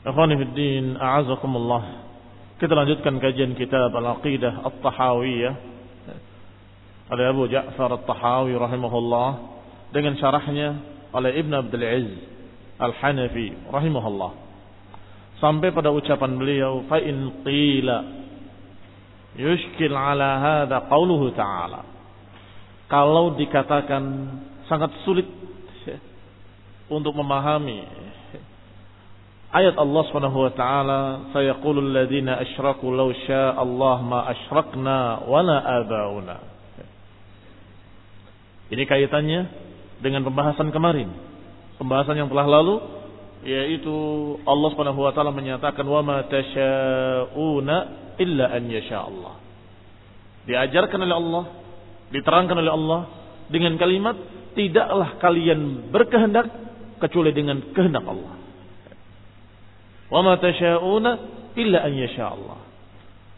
Ikhwani fi din, a'azakumullah. Kita lanjutkan kajian kitab Al-Aqidah At-Tahawiyah oleh Abu Ja'far At-Tahawi rahimahullah dengan syarahnya oleh Ibn Abdul Aziz Al-Hanafi rahimahullah. Sampai pada ucapan beliau, fa in qila yushkil ala hadha qauluhu ta'ala. Kalau dikatakan sangat sulit untuk memahami Ayat Allah Subhanahu wa taala, "Sayaqulul ladzina asyraku law syaa Allah ma asyrakna wala abauna." Ini kaitannya dengan pembahasan kemarin. Pembahasan yang telah lalu yaitu Allah Subhanahu wa taala menyatakan wa ma tasyauna illa an yasha Allah. Diajarkan oleh Allah, diterangkan oleh Allah dengan kalimat tidaklah kalian berkehendak kecuali dengan kehendak Allah. Wa ma tasyauna illa an yasha Allah.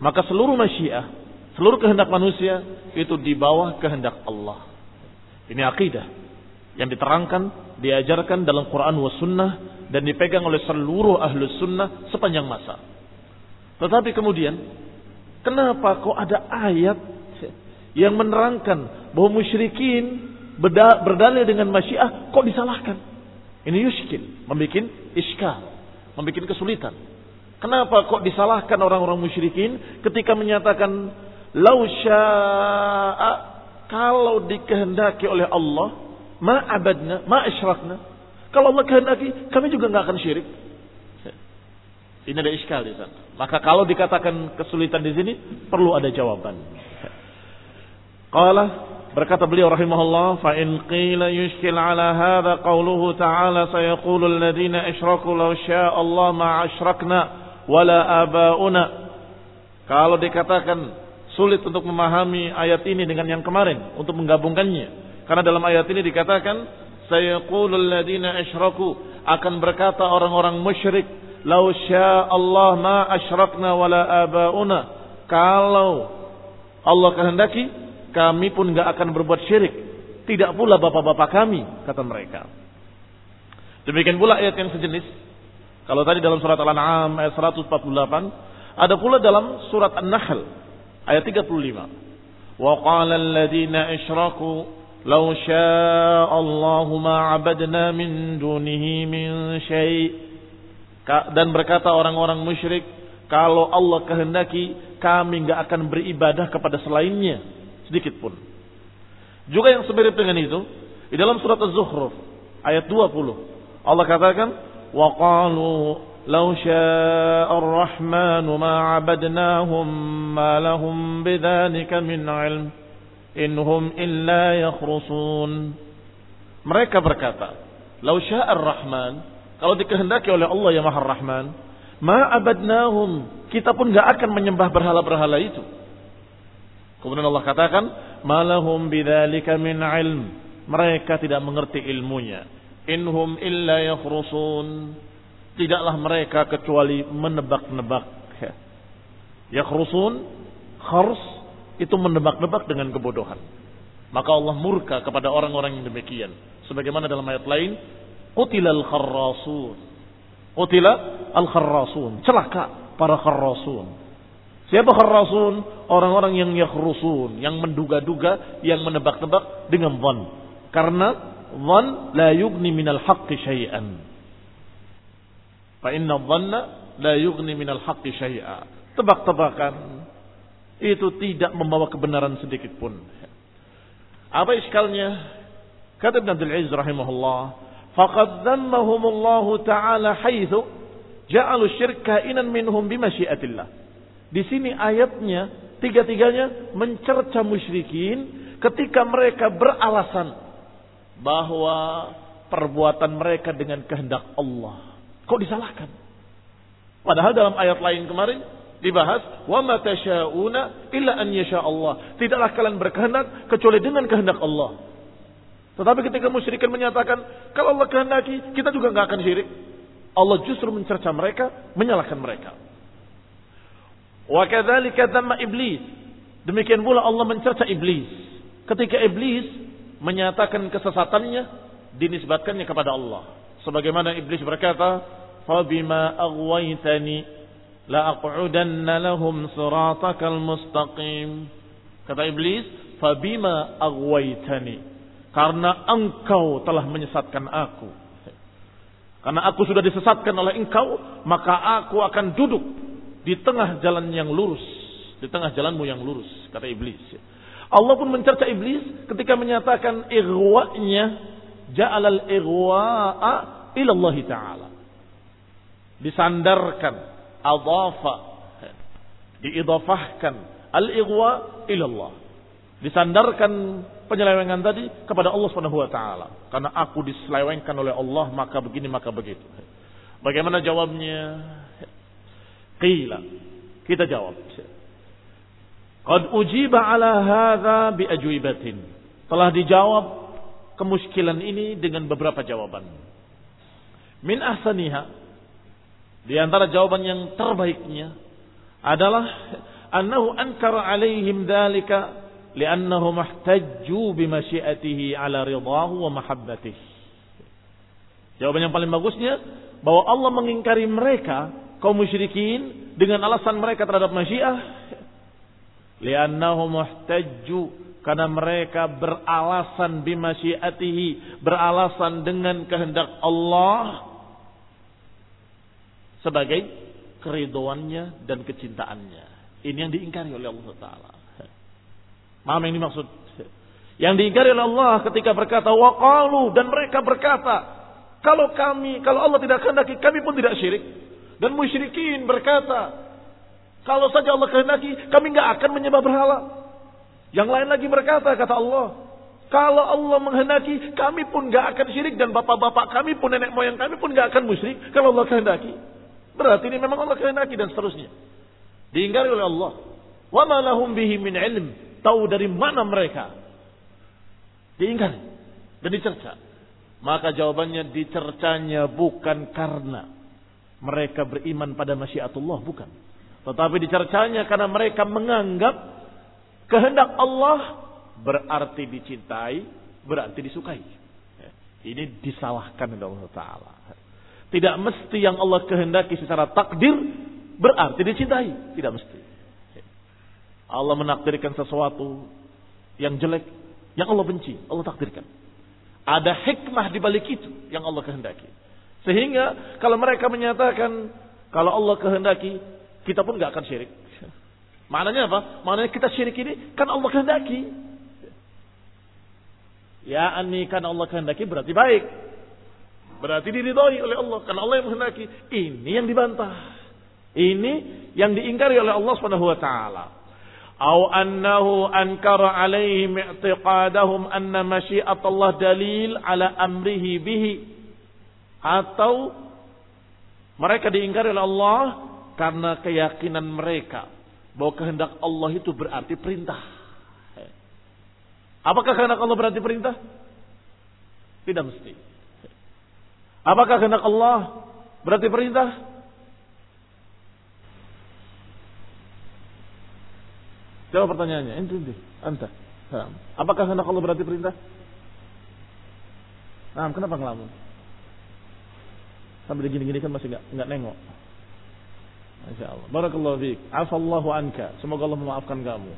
Maka seluruh masyiah, seluruh kehendak manusia itu di bawah kehendak Allah. Ini akidah yang diterangkan, diajarkan dalam Quran wa sunnah dan dipegang oleh seluruh ahlu sunnah sepanjang masa. Tetapi kemudian, kenapa kok ada ayat yang menerangkan bahwa musyrikin berdalil dengan masyiah kok disalahkan? Ini yushkil, membuat iskal, membuat kesulitan. Kenapa kok disalahkan orang-orang musyrikin ketika menyatakan lau sya'a kalau dikehendaki oleh Allah ma abadna ma asyrakna kalau Allah kehendaki kami juga nggak akan syirik. Ini ada iskal di sana. Maka kalau dikatakan kesulitan di sini perlu ada jawaban. Qala berkata beliau rahimahullah fa in qila yushkil ala hadha qawluhu ta'ala sayaqulu alladhina asyraku law syaa Allah ma asyrakna wala abauna. Kalau dikatakan sulit untuk memahami ayat ini dengan yang kemarin untuk menggabungkannya. Karena dalam ayat ini dikatakan sayaqulu alladhina asyraku akan berkata orang-orang musyrik law syaa Allah ma asyrakna wala abauna. Kalau Allah kehendaki kami pun nggak akan berbuat syirik. Tidak pula bapak-bapak kami, kata mereka. Demikian pula ayat yang sejenis. Kalau tadi dalam surat Al-An'am ayat 148, ada pula dalam surat An-Nahl ayat 35. Wa qala alladziina asyraku law syaa'a Allahu ma 'abadna min dunihi min syai' dan berkata orang-orang musyrik kalau Allah kehendaki kami nggak akan beribadah kepada selainnya sedikit pun. Juga yang semirip dengan itu di dalam surat Az-Zukhruf ayat 20 Allah katakan wa qalu law syaa'a ar-rahman ma 'abadnahum ma lahum bidzalika min 'ilm inhum illa yakhrusun Mereka berkata, "Lau sya'ar Rahman, kalau dikehendaki oleh Allah yang Maha Rahman, ma abadnahum, kita pun nggak akan menyembah berhala-berhala itu." Kemudian Allah katakan, "Malahum bidzalika min ilm." Mereka tidak mengerti ilmunya. Inhum illa yakhrusun. Tidaklah mereka kecuali menebak-nebak. Yakhrusun, khars itu menebak-nebak dengan kebodohan. Maka Allah murka kepada orang-orang yang demikian. Sebagaimana dalam ayat lain, Qutilal kharrasun. Qutila al-kharrasun. Celaka para kharrasun. Siapa kharrasun? Orang-orang yang yakhrusun, yang menduga-duga, yang menebak-nebak dengan dhan. Karena dhan la yugni minal haqqi syai'an. Fa inna dhanna la yugni minal haqqi syai'a. Tebak-tebakan itu tidak membawa kebenaran sedikit pun. Apa iskalnya? Kata Ibn Abdul Aziz rahimahullah, faqad dhammahum Allah taala haitsu ja'alu syirka inan minhum bimasyiatillah. Di sini ayatnya tiga-tiganya mencerca musyrikin ketika mereka beralasan bahwa perbuatan mereka dengan kehendak Allah. Kok disalahkan? Padahal dalam ayat lain kemarin dibahas wa ma tasyauna illa an yasha Allah. Tidaklah kalian berkehendak kecuali dengan kehendak Allah. Tetapi ketika musyrikin menyatakan kalau Allah kehendaki kita juga nggak akan syirik. Allah justru mencerca mereka, menyalahkan mereka. Wa kadzalika dhamma iblis. Demikian pula Allah mencerca iblis. Ketika iblis menyatakan kesesatannya dinisbatkannya kepada Allah. Sebagaimana iblis berkata, "Fa bima aghwaytani la'aq'udanna lahum siratakal mustaqim. Kata iblis, fabima aghwaytani. Karena engkau telah menyesatkan aku. Karena aku sudah disesatkan oleh engkau, maka aku akan duduk di tengah jalan yang lurus. Di tengah jalanmu yang lurus, kata iblis. Allah pun mencerca iblis ketika menyatakan ighwa'nya ja'alal ighwa'a ilallah ta'ala. Disandarkan adafa diidafahkan al-ighwa ila Allah. Disandarkan penyelewengan tadi kepada Allah Subhanahu wa taala. Karena aku diselewengkan oleh Allah maka begini maka begitu. Bagaimana jawabnya? Qila. Kita jawab. Qad ujiba ala hadza bi ajwibatin. Telah dijawab kemuskilan ini dengan beberapa jawaban. Min ahsaniha di antara jawaban yang terbaiknya adalah annahu ankara alaihim dzalika li'annahu mahtajju bimasyiatihi ala ridahu wa mahabbatihi. Jawaban yang paling bagusnya bahwa Allah mengingkari mereka kaum musyrikin dengan alasan mereka terhadap masyiah li'annahu muhtajju karena mereka beralasan bimasyiatihi beralasan dengan kehendak Allah sebagai keridoannya dan kecintaannya. Ini yang diingkari oleh Allah Taala. Paham yang dimaksud? Yang diingkari oleh Allah ketika berkata waqalu dan mereka berkata, kalau kami, kalau Allah tidak kehendaki, kami pun tidak syirik. Dan musyrikin berkata, kalau saja Allah kehendaki, kami nggak akan menyembah berhala. Yang lain lagi berkata, kata Allah, kalau Allah menghendaki, kami pun nggak akan syirik dan bapak-bapak kami pun nenek moyang kami pun nggak akan musyrik kalau Allah kehendaki. Berarti ini memang Allah kehendaki dan seterusnya. Diingkari oleh Allah. Wa ma lahum bihi min ilm. Tahu dari mana mereka. Diingkari dan dicerca. Maka jawabannya dicercanya bukan karena mereka beriman pada masyiatullah, bukan. Tetapi dicercanya karena mereka menganggap kehendak Allah berarti dicintai, berarti disukai. Ini disalahkan oleh Allah Ta'ala. Tidak mesti yang Allah kehendaki secara takdir berarti dicintai. Tidak mesti. Allah menakdirkan sesuatu yang jelek, yang Allah benci, Allah takdirkan. Ada hikmah di balik itu yang Allah kehendaki. Sehingga kalau mereka menyatakan kalau Allah kehendaki, kita pun nggak akan syirik. Maknanya apa? Maknanya kita syirik ini kan Allah kehendaki. Ya ani kan Allah kehendaki berarti baik. Berarti diridhoi oleh Allah karena Allah yang menghendaki. Ini yang dibantah. Ini yang diingkari oleh Allah Subhanahu wa taala. Au annahu ankara alaihim i'tiqadahum anna masyiatullah dalil ala amrihi bihi atau mereka diingkari oleh Allah karena keyakinan mereka bahwa kehendak Allah itu berarti perintah. Apakah kehendak Allah berarti perintah? Tidak mesti. Apakah kehendak Allah berarti perintah? Jawab pertanyaannya. Ente, ente. Anta. Apakah kehendak Allah berarti perintah? Nah, kenapa ngelamun? Sampai gini-gini kan masih nggak nggak nengok. Masya Allah. Barakallahu fiik. Afallahu anka. Semoga Allah memaafkan kamu.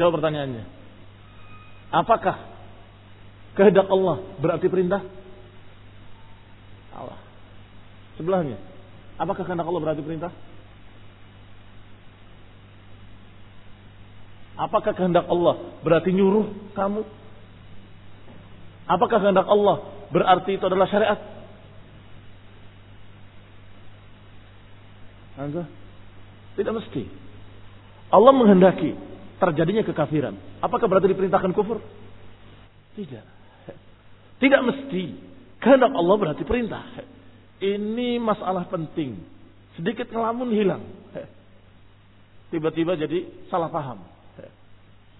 Jawab pertanyaannya. Apakah kehendak Allah berarti perintah? Allah. Sebelahnya. Apakah kehendak Allah berarti perintah? Apakah kehendak Allah berarti nyuruh kamu? Apakah kehendak Allah berarti itu adalah syariat? Tidak mesti. Allah menghendaki terjadinya kekafiran. Apakah berarti diperintahkan kufur? Tidak. Tidak mesti. Kehendak Allah berarti perintah. Ini masalah penting. Sedikit ngelamun hilang. Tiba-tiba jadi salah paham.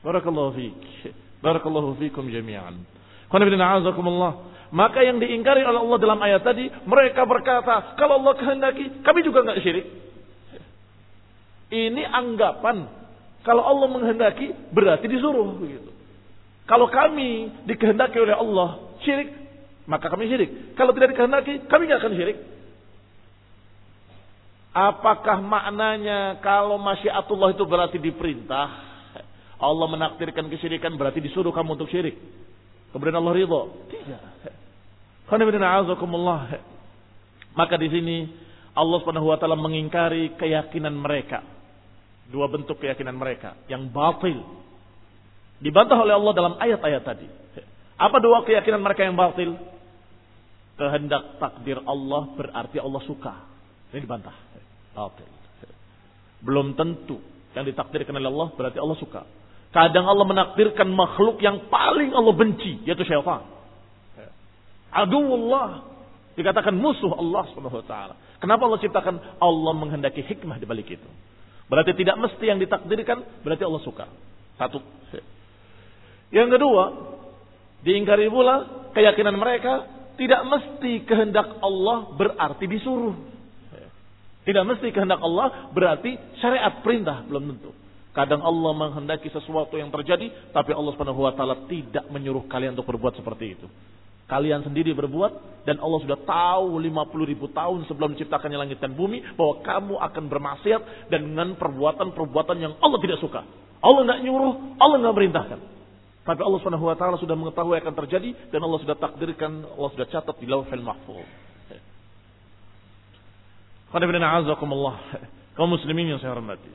Barakallahu fiik. Barakallahu fiikum jami'an. Maka yang diingkari oleh Allah dalam ayat tadi, mereka berkata, kalau Allah kehendaki, kami juga nggak syirik. Ini anggapan kalau Allah menghendaki berarti disuruh begitu. Kalau kami dikehendaki oleh Allah syirik, maka kami syirik. Kalau tidak dikehendaki, kami nggak akan syirik. Apakah maknanya kalau masyiatullah itu berarti diperintah? Allah menakdirkan kesyirikan berarti disuruh kamu untuk syirik. Kemudian Allah ridho. Tidak. Maka di sini Allah Subhanahu wa mengingkari keyakinan mereka. Dua bentuk keyakinan mereka yang batil. Dibantah oleh Allah dalam ayat-ayat tadi. Apa dua keyakinan mereka yang batil? Kehendak takdir Allah berarti Allah suka. Ini dibantah. Batil. Belum tentu yang ditakdirkan oleh Allah berarti Allah suka. Kadang Allah menakdirkan makhluk yang paling Allah benci, yaitu syaitan. Aduullah dikatakan musuh Allah taala. Kenapa Allah ciptakan? Allah menghendaki hikmah di balik itu. Berarti tidak mesti yang ditakdirkan, berarti Allah suka. Satu. Yang kedua, diingkari pula keyakinan mereka tidak mesti kehendak Allah berarti disuruh. Tidak mesti kehendak Allah berarti syariat perintah, belum tentu. Kadang Allah menghendaki sesuatu yang terjadi, tapi Allah Subhanahu wa taala tidak menyuruh kalian untuk berbuat seperti itu. Kalian sendiri berbuat dan Allah sudah tahu 50 ribu tahun sebelum menciptakannya langit dan bumi bahwa kamu akan bermaksiat dengan perbuatan-perbuatan yang Allah tidak suka. Allah nggak nyuruh, Allah nggak merintahkan. Tapi Allah Subhanahu wa taala sudah mengetahui akan terjadi dan Allah sudah takdirkan, Allah sudah catat di Lauhul Mahfuz. Kaum muslimin yang saya hormati.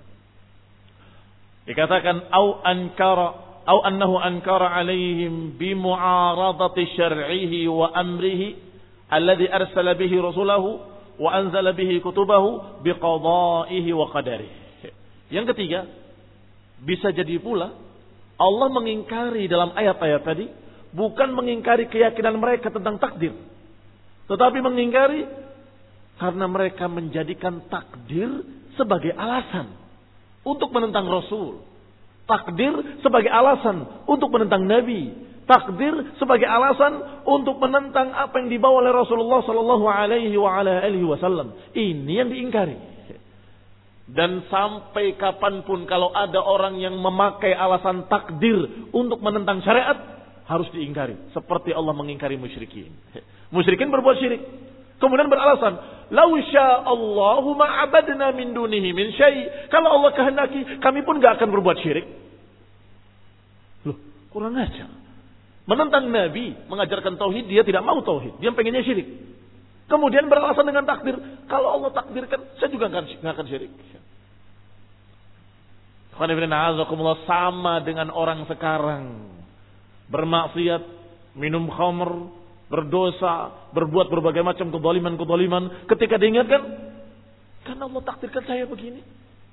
Dikatakan au ankara au annahu ankara alaihim mu'aradati syar'ihi wa amrihi alladhi arsala bihi rasulahu wa anzala bihi kutubahu wa. Yang ketiga, bisa jadi pula Allah mengingkari dalam ayat-ayat tadi bukan mengingkari keyakinan mereka tentang takdir, tetapi mengingkari karena mereka menjadikan takdir sebagai alasan untuk menentang Rasul. Takdir sebagai alasan untuk menentang Nabi. Takdir sebagai alasan untuk menentang apa yang dibawa oleh Rasulullah Sallallahu Alaihi Wasallam. Ini yang diingkari. Dan sampai kapan pun kalau ada orang yang memakai alasan takdir untuk menentang syariat harus diingkari. Seperti Allah mengingkari musyrikin. Musyrikin berbuat syirik. Kemudian beralasan, "Lau Allahu ma'abadna min dunihi min syai." Kalau Allah kehendaki, kami pun gak akan berbuat syirik. Loh, kurang aja. Menentang Nabi, mengajarkan tauhid, dia tidak mau tauhid. Dia pengennya syirik. Kemudian beralasan dengan takdir, kalau Allah takdirkan, saya juga gak akan, gak akan syirik. Sama dengan orang sekarang. Bermaksiat, minum khamr, berdosa, berbuat berbagai macam kedoliman-kedoliman. Ketika diingatkan, karena Allah takdirkan saya begini.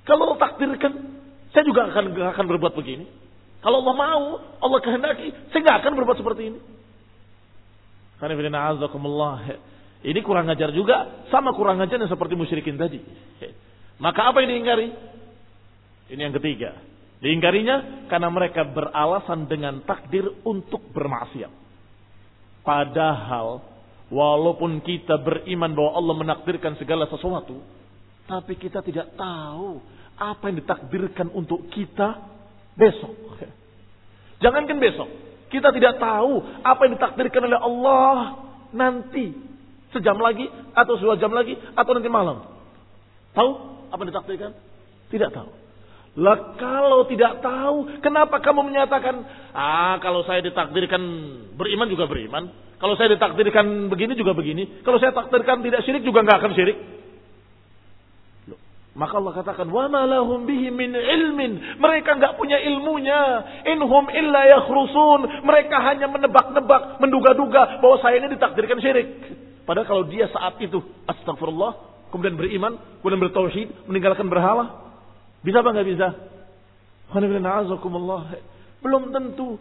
Kalau Allah takdirkan, Saya juga akan akan berbuat begini. Kalau Allah mau, Allah kehendaki, saya nggak akan berbuat seperti ini. Ini kurang ajar juga, sama kurang ajarnya seperti musyrikin tadi. Maka apa yang diingkari? Ini yang ketiga. Diingkarinya karena mereka beralasan dengan takdir untuk bermaksiat. Padahal walaupun kita beriman bahwa Allah menakdirkan segala sesuatu, tapi kita tidak tahu apa yang ditakdirkan untuk kita besok. Jangankan besok, kita tidak tahu apa yang ditakdirkan oleh Allah nanti sejam lagi atau dua jam lagi atau nanti malam. Tahu apa yang ditakdirkan? Tidak tahu. Lah kalau tidak tahu, kenapa kamu menyatakan, ah kalau saya ditakdirkan beriman juga beriman. Kalau saya ditakdirkan begini juga begini. Kalau saya takdirkan tidak syirik juga nggak akan syirik. Maka Allah katakan, wa malahum bihi min ilmin. Mereka nggak punya ilmunya. Inhum illa yakhrusun. Mereka hanya menebak-nebak, menduga-duga bahwa saya ini ditakdirkan syirik. Padahal kalau dia saat itu, astagfirullah, kemudian beriman, kemudian bertauhid, meninggalkan berhala, bisa apa nggak bisa? Belum tentu.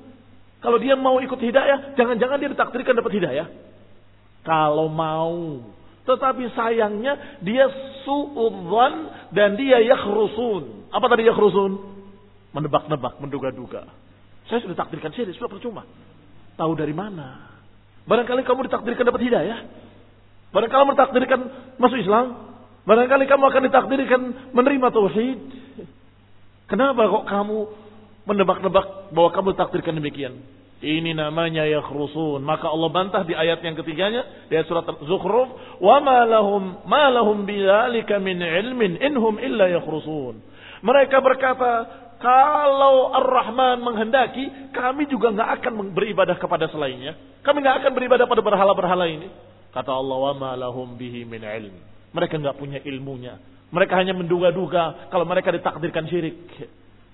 Kalau dia mau ikut hidayah, jangan-jangan dia ditakdirkan dapat hidayah. Kalau mau. Tetapi sayangnya dia su'udzan dan dia yakhrusun. Apa tadi yakhrusun? Menebak-nebak, menduga-duga. Saya sudah takdirkan sih, sudah percuma. Tahu dari mana? Barangkali kamu ditakdirkan dapat hidayah. Barangkali kamu ditakdirkan masuk Islam. Barangkali kamu akan ditakdirkan menerima tauhid. Kenapa kok kamu menebak-nebak bahwa kamu takdirkan demikian? Ini namanya yakhrusun. Maka Allah bantah di ayat yang ketiganya di ayat surat Zukhruf, "Wa ma lahum ma lahum bidzalika min ilmin inhum illa yakhrusun." Mereka berkata, kalau Ar-Rahman menghendaki, kami juga nggak akan beribadah kepada selainnya. Kami nggak akan beribadah pada berhala-berhala ini. Kata Allah, "Wa ma lahum bihi min ilm." Mereka nggak punya ilmunya. Mereka hanya menduga-duga kalau mereka ditakdirkan syirik.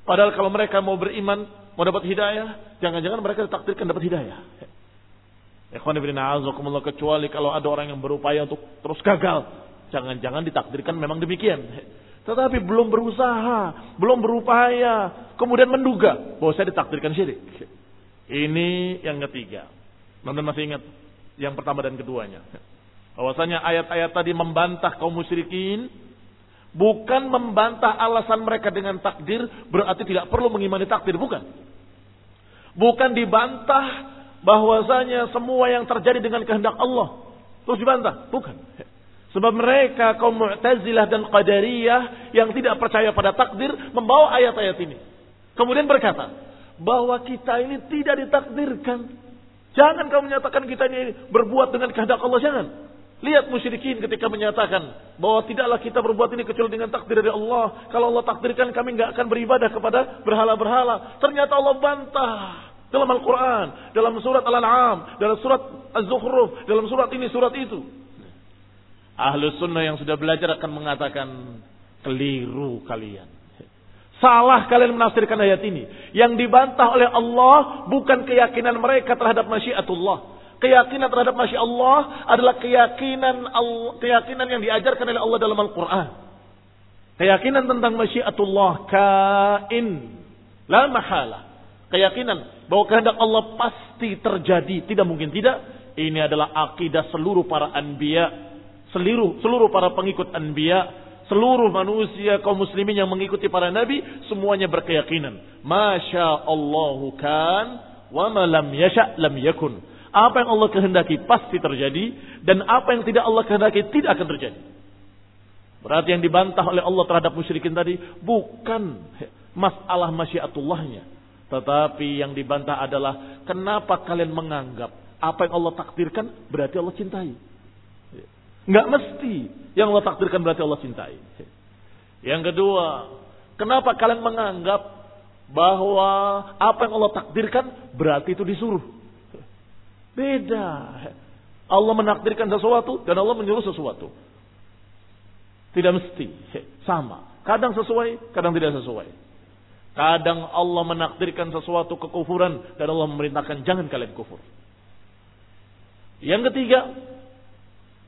Padahal kalau mereka mau beriman, mau dapat hidayah, jangan-jangan mereka ditakdirkan dapat hidayah. Ikhwan ibn a'azakumullah kecuali kalau ada orang yang berupaya untuk terus gagal. Jangan-jangan ditakdirkan memang demikian. Tetapi belum berusaha, belum berupaya, kemudian menduga bahwa saya ditakdirkan syirik. Ini yang ketiga. Teman-teman masih ingat yang pertama dan keduanya. Bahwasanya ayat-ayat tadi membantah kaum musyrikin Bukan membantah alasan mereka dengan takdir berarti tidak perlu mengimani takdir, bukan. Bukan dibantah bahwasanya semua yang terjadi dengan kehendak Allah terus dibantah, bukan. Sebab mereka kaum Mu'tazilah dan Qadariyah yang tidak percaya pada takdir membawa ayat-ayat ini. Kemudian berkata bahwa kita ini tidak ditakdirkan. Jangan kamu menyatakan kita ini berbuat dengan kehendak Allah, jangan. Lihat musyrikin ketika menyatakan bahwa tidaklah kita berbuat ini kecuali dengan takdir dari Allah. Kalau Allah takdirkan kami nggak akan beribadah kepada berhala-berhala. Ternyata Allah bantah dalam Al-Quran, dalam surat Al-An'am, dalam surat Az-Zukhruf, dalam surat ini, surat itu. Ahlus sunnah yang sudah belajar akan mengatakan keliru kalian. Salah kalian menafsirkan ayat ini. Yang dibantah oleh Allah bukan keyakinan mereka terhadap masyiatullah. Keyakinan terhadap masya Allah adalah keyakinan keyakinan yang diajarkan oleh Allah dalam Al-Quran. Keyakinan tentang masyiatullah kain. La mahala. Keyakinan bahwa kehendak Allah pasti terjadi. Tidak mungkin tidak. Ini adalah akidah seluruh para anbiya. Seluruh, seluruh para pengikut anbiya. Seluruh manusia kaum muslimin yang mengikuti para nabi. Semuanya berkeyakinan. Masya Allahu kan. Wa ma lam yasha lam yakun. Apa yang Allah kehendaki pasti terjadi dan apa yang tidak Allah kehendaki tidak akan terjadi. Berarti yang dibantah oleh Allah terhadap musyrikin tadi bukan masalah masyiatullahnya. Tetapi yang dibantah adalah kenapa kalian menganggap apa yang Allah takdirkan berarti Allah cintai. Enggak mesti yang Allah takdirkan berarti Allah cintai. Yang kedua, kenapa kalian menganggap bahwa apa yang Allah takdirkan berarti itu disuruh. Beda. Allah menakdirkan sesuatu dan Allah menyuruh sesuatu. Tidak mesti sama. Kadang sesuai, kadang tidak sesuai. Kadang Allah menakdirkan sesuatu kekufuran dan Allah memerintahkan jangan kalian kufur. Yang ketiga,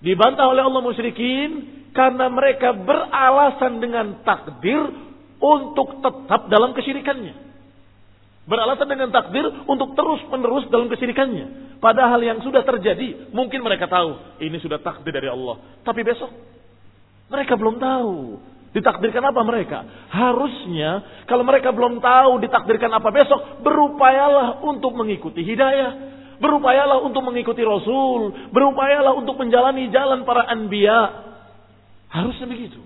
dibantah oleh Allah musyrikin karena mereka beralasan dengan takdir untuk tetap dalam kesyirikannya. Beralasan dengan takdir untuk terus menerus dalam kesyirikannya. Padahal yang sudah terjadi, mungkin mereka tahu ini sudah takdir dari Allah. Tapi besok mereka belum tahu. Ditakdirkan apa mereka? Harusnya kalau mereka belum tahu ditakdirkan apa besok, berupayalah untuk mengikuti hidayah. Berupayalah untuk mengikuti Rasul. Berupayalah untuk menjalani jalan para anbiya. Harusnya begitu.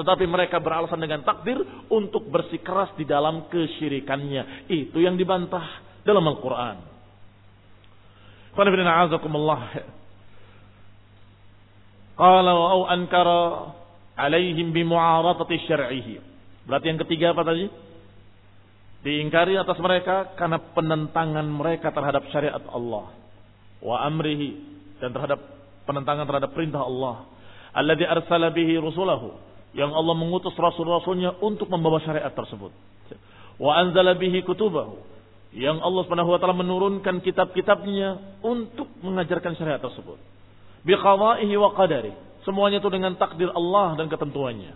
Tetapi mereka beralasan dengan takdir untuk bersikeras di dalam kesyirikannya. Itu yang dibantah dalam Al-Quran. Qala au ankara alaihim bimu'aratati syar'ihi. Berarti yang ketiga apa tadi? Diingkari atas mereka karena penentangan mereka terhadap syariat Allah wa amrihi dan terhadap penentangan terhadap perintah Allah. Alladzi arsala bihi rusulahu yang Allah mengutus rasul-rasulnya untuk membawa syariat tersebut. Wa anzala bihi kutubahu yang Allah Subhanahu wa taala menurunkan kitab-kitabnya untuk mengajarkan syariat tersebut. Biqada'ihi wa qadari. Semuanya itu dengan takdir Allah dan ketentuannya.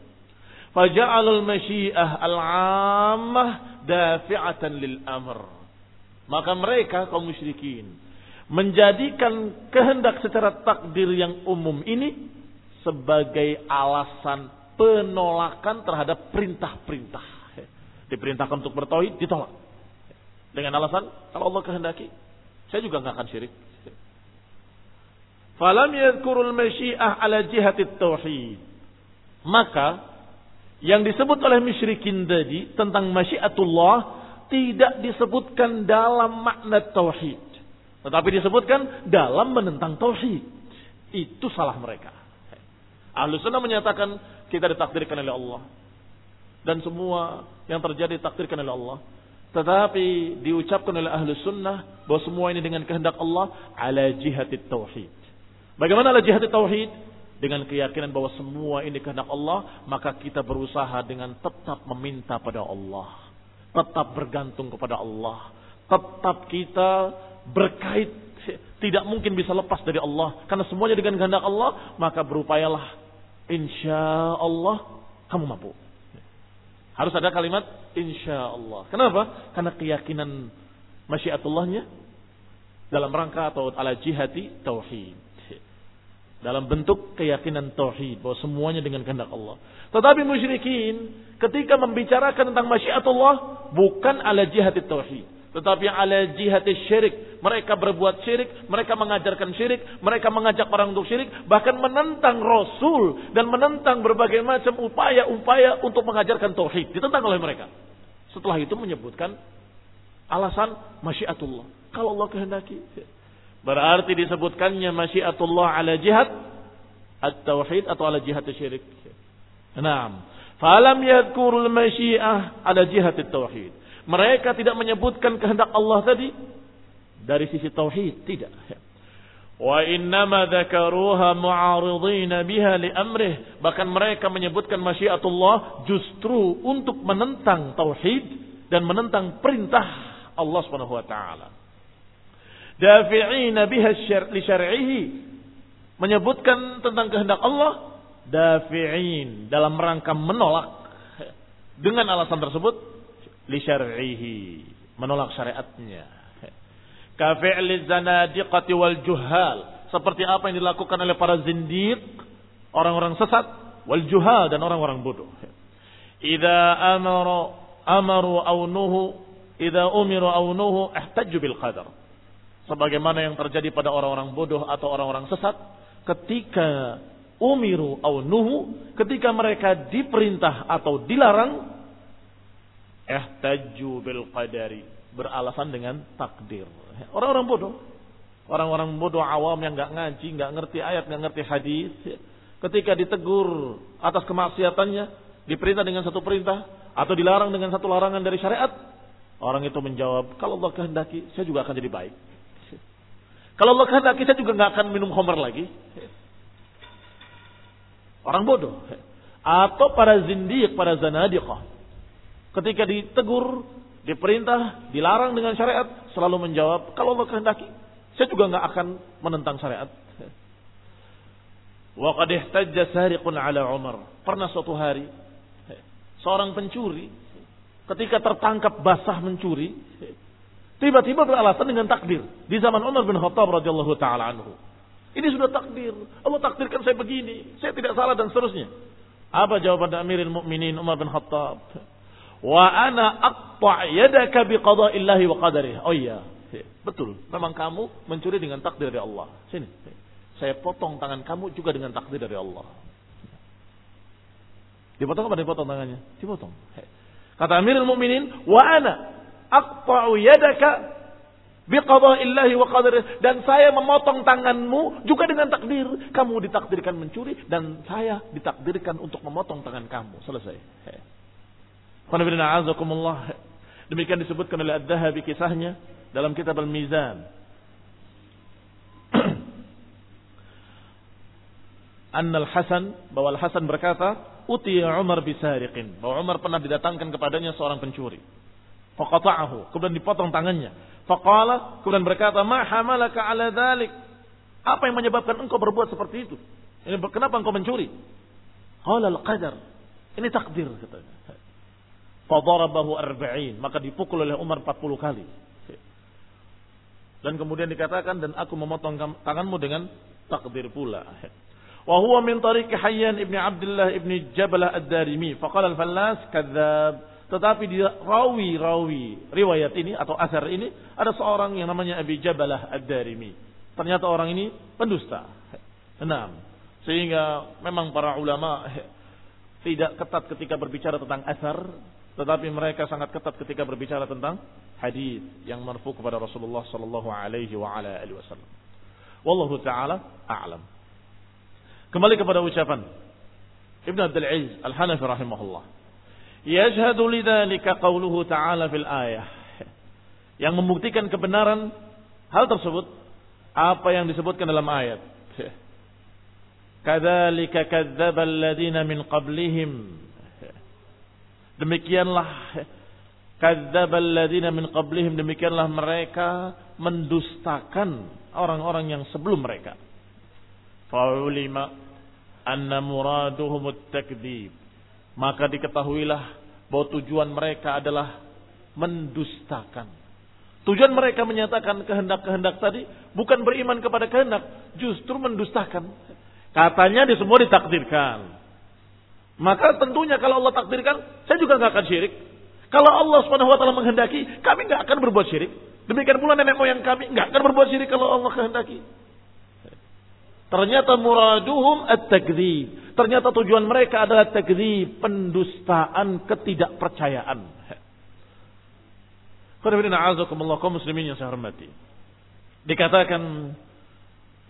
Faja'alul masyiah al-ammah dafi'atan lil amr. Maka mereka kaum musyrikin menjadikan kehendak secara takdir yang umum ini sebagai alasan penolakan terhadap perintah-perintah. Diperintahkan untuk bertauhid, ditolak. Dengan alasan, kalau Allah kehendaki, saya juga nggak akan syirik. Falam yadkurul masyiah ala jihatit tauhid. Maka yang disebut oleh musyrikin tadi tentang masyiatullah tidak disebutkan dalam makna tauhid. Tetapi disebutkan dalam menentang tauhid. Itu salah mereka. Ahlu sunnah menyatakan kita ditakdirkan oleh Allah. Dan semua yang terjadi ditakdirkan oleh Allah. Tetapi diucapkan oleh ahlu sunnah bahwa semua ini dengan kehendak Allah ala jihadit tauhid. Bagaimana ala jihadit tauhid? dengan keyakinan bahwa semua ini kehendak Allah, maka kita berusaha dengan tetap meminta pada Allah, tetap bergantung kepada Allah, tetap kita berkait tidak mungkin bisa lepas dari Allah karena semuanya dengan kehendak Allah, maka berupayalah insya Allah kamu mampu. Harus ada kalimat insya Allah. Kenapa? Karena keyakinan masyiatullahnya dalam rangka atau ala jihati tauhid dalam bentuk keyakinan tauhid bahwa semuanya dengan kehendak Allah. Tetapi musyrikin ketika membicarakan tentang masyiatullah bukan ala jihad tauhid, tetapi ala jihad syirik. Mereka berbuat syirik, mereka mengajarkan syirik, mereka mengajak orang untuk syirik, bahkan menentang Rasul dan menentang berbagai macam upaya-upaya untuk mengajarkan tauhid. Ditentang oleh mereka. Setelah itu menyebutkan alasan masyiatullah. Kalau Allah kehendaki. Berarti disebutkannya masyiatullah ala jihad at-tauhid atau ala jihad syirik. Naam. Falam yadkurul masyiah ala jihad at-tauhid. Mereka tidak menyebutkan kehendak Allah tadi. Dari sisi tauhid, tidak. Wa innama dzakaruha mu'aridin biha li amrih. Bahkan mereka menyebutkan masyiatullah justru untuk menentang tauhid dan menentang perintah Allah Subhanahu wa taala. Dafi'ina biha li syar'ihi. Menyebutkan tentang kehendak Allah dafi'in. Dalam rangka menolak. Dengan alasan tersebut li syar'ihi. Menolak syariatnya. Kafi'li zanadiqati wal juhal. Seperti apa yang dilakukan oleh para zindiq orang-orang sesat wal juhal dan orang-orang bodoh. Idza amaru amaru aunuhu idza umiru aunuhu ihtajju bil qadar. Sebagaimana yang terjadi pada orang-orang bodoh atau orang-orang sesat ketika umiru au nuhu ketika mereka diperintah atau dilarang ihtaju bil qadari beralasan dengan takdir orang-orang bodoh orang-orang bodoh awam yang nggak ngaji nggak ngerti ayat nggak ngerti hadis ketika ditegur atas kemaksiatannya diperintah dengan satu perintah atau dilarang dengan satu larangan dari syariat orang itu menjawab kalau Allah kehendaki saya juga akan jadi baik kalau Allah kehendaki kita juga nggak akan minum khamar lagi. Orang bodoh. Atau para zindiq, para zanadiqah. Ketika ditegur, diperintah, dilarang dengan syariat, selalu menjawab, kalau Allah kehendaki, saya juga nggak akan menentang syariat. Wa qad ala Umar. Pernah suatu hari seorang pencuri ketika tertangkap basah mencuri tiba-tiba beralasan dengan takdir di zaman Umar bin Khattab radhiyallahu taala anhu. Ini sudah takdir. Allah takdirkan saya begini, saya tidak salah dan seterusnya. Apa jawaban Amirul Mukminin Umar bin Khattab? Wa ana aqta' yadaka bi qada'illahi wa qadarihi. Oh iya, betul. Memang kamu mencuri dengan takdir dari Allah. Sini. Saya potong tangan kamu juga dengan takdir dari Allah. Dipotong apa dipotong tangannya? Dipotong. Kata Amirul Mukminin, "Wa ana aqta'u yadaka biqada'illahi wa qadarihi." Dan saya memotong tanganmu juga dengan takdir. Kamu ditakdirkan mencuri dan saya ditakdirkan untuk memotong tangan kamu. Selesai. Demikian disebutkan oleh Ad-Dahabi kisahnya dalam kitab Al-Mizan. Anna Al-Hasan, bahwa Al-Hasan berkata, utiya Umar bisariqin. Bahwa Umar pernah didatangkan kepadanya seorang pencuri. Faqata'ahu. Kemudian dipotong tangannya. Faqala. Kemudian berkata, Ma hamalaka ala dhalik. Apa yang menyebabkan engkau berbuat seperti itu? Ini kenapa engkau mencuri? Qala al-qadar. Ini takdir katanya. Fadarabahu arba'in. Maka dipukul oleh Umar 40 kali. Dan kemudian dikatakan, dan aku memotong tanganmu dengan takdir pula. Wa huwa min tariq Hayyan ibn Abdullah ibn Jabalah ad-Darimi. Faqala al-Fallas kadzab. Tetapi di rawi-rawi riwayat ini atau asar ini ada seorang yang namanya Abi Jabalah ad-Darimi. Ternyata orang ini pendusta. Enam. Sehingga memang para ulama tidak ketat ketika berbicara tentang asar, tetapi mereka sangat ketat ketika berbicara tentang hadis yang marfu kepada Rasulullah sallallahu alaihi wa ala alihi wasallam. Wallahu taala a'lam. Kembali kepada ucapan Ibn Abdul Aziz Al-Hanafi rahimahullah. Yajhadu lidzalika qauluhu ta'ala fil ayah. Yang membuktikan kebenaran hal tersebut apa yang disebutkan dalam ayat. Kadzalika kadzdzaba alladziina min qablihim. Demikianlah kadzdzaba alladziina min qablihim demikianlah mereka mendustakan orang-orang yang sebelum mereka. Fa'ulima anna muraduhum takdzib maka diketahuilah bahwa tujuan mereka adalah mendustakan. Tujuan mereka menyatakan kehendak-kehendak tadi bukan beriman kepada kehendak justru mendustakan. Katanya di semua ditakdirkan maka tentunya kalau Allah takdirkan saya juga nggak akan syirik kalau Allah Subhanahu wa taala menghendaki kami nggak akan berbuat syirik demikian pula nenek moyang kami nggak akan berbuat syirik kalau Allah kehendaki Ternyata muraduhum at-takdzib. Ternyata tujuan mereka adalah takdzib, pendustaan, ketidakpercayaan. Qadibina azakumullah kaum muslimin yang saya hormati. Dikatakan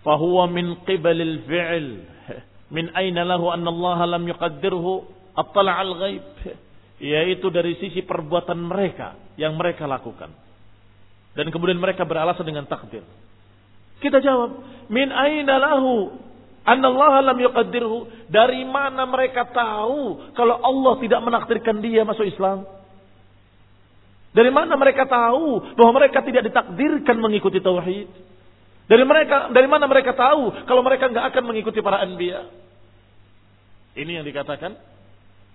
fahuwa min qibalil fi'l min aina lahu anna Allah lam yuqaddirhu attala al ghaib yaitu dari sisi perbuatan mereka yang mereka lakukan dan kemudian mereka beralasan dengan takdir kita jawab, min aina lahu Allah lam yuqaddirhu. Dari mana mereka tahu kalau Allah tidak menakdirkan dia masuk Islam? Dari mana mereka tahu bahwa mereka tidak ditakdirkan mengikuti tauhid? Dari mereka dari mana mereka tahu kalau mereka nggak akan mengikuti para anbiya? Ini yang dikatakan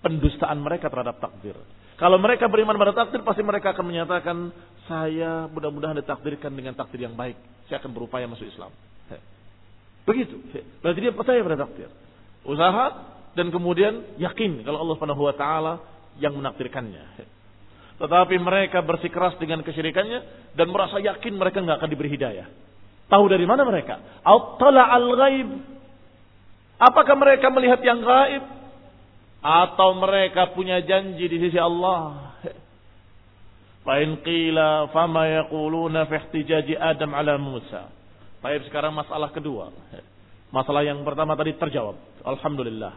pendustaan mereka terhadap takdir. Kalau mereka beriman pada takdir, pasti mereka akan menyatakan, saya mudah-mudahan ditakdirkan dengan takdir yang baik. Saya akan berupaya masuk Islam. Begitu. Berarti dia percaya pada takdir. Usaha dan kemudian yakin kalau Allah Subhanahu wa taala yang menakdirkannya. Tetapi mereka bersikeras dengan kesyirikannya dan merasa yakin mereka nggak akan diberi hidayah. Tahu dari mana mereka? Attala al-ghaib. Apakah mereka melihat yang gaib? atau mereka punya janji di sisi Allah. Fa'in qila fama yaquluna fi ihtijaji Adam ala Musa. Baik sekarang masalah kedua. Masalah yang pertama tadi terjawab. Alhamdulillah.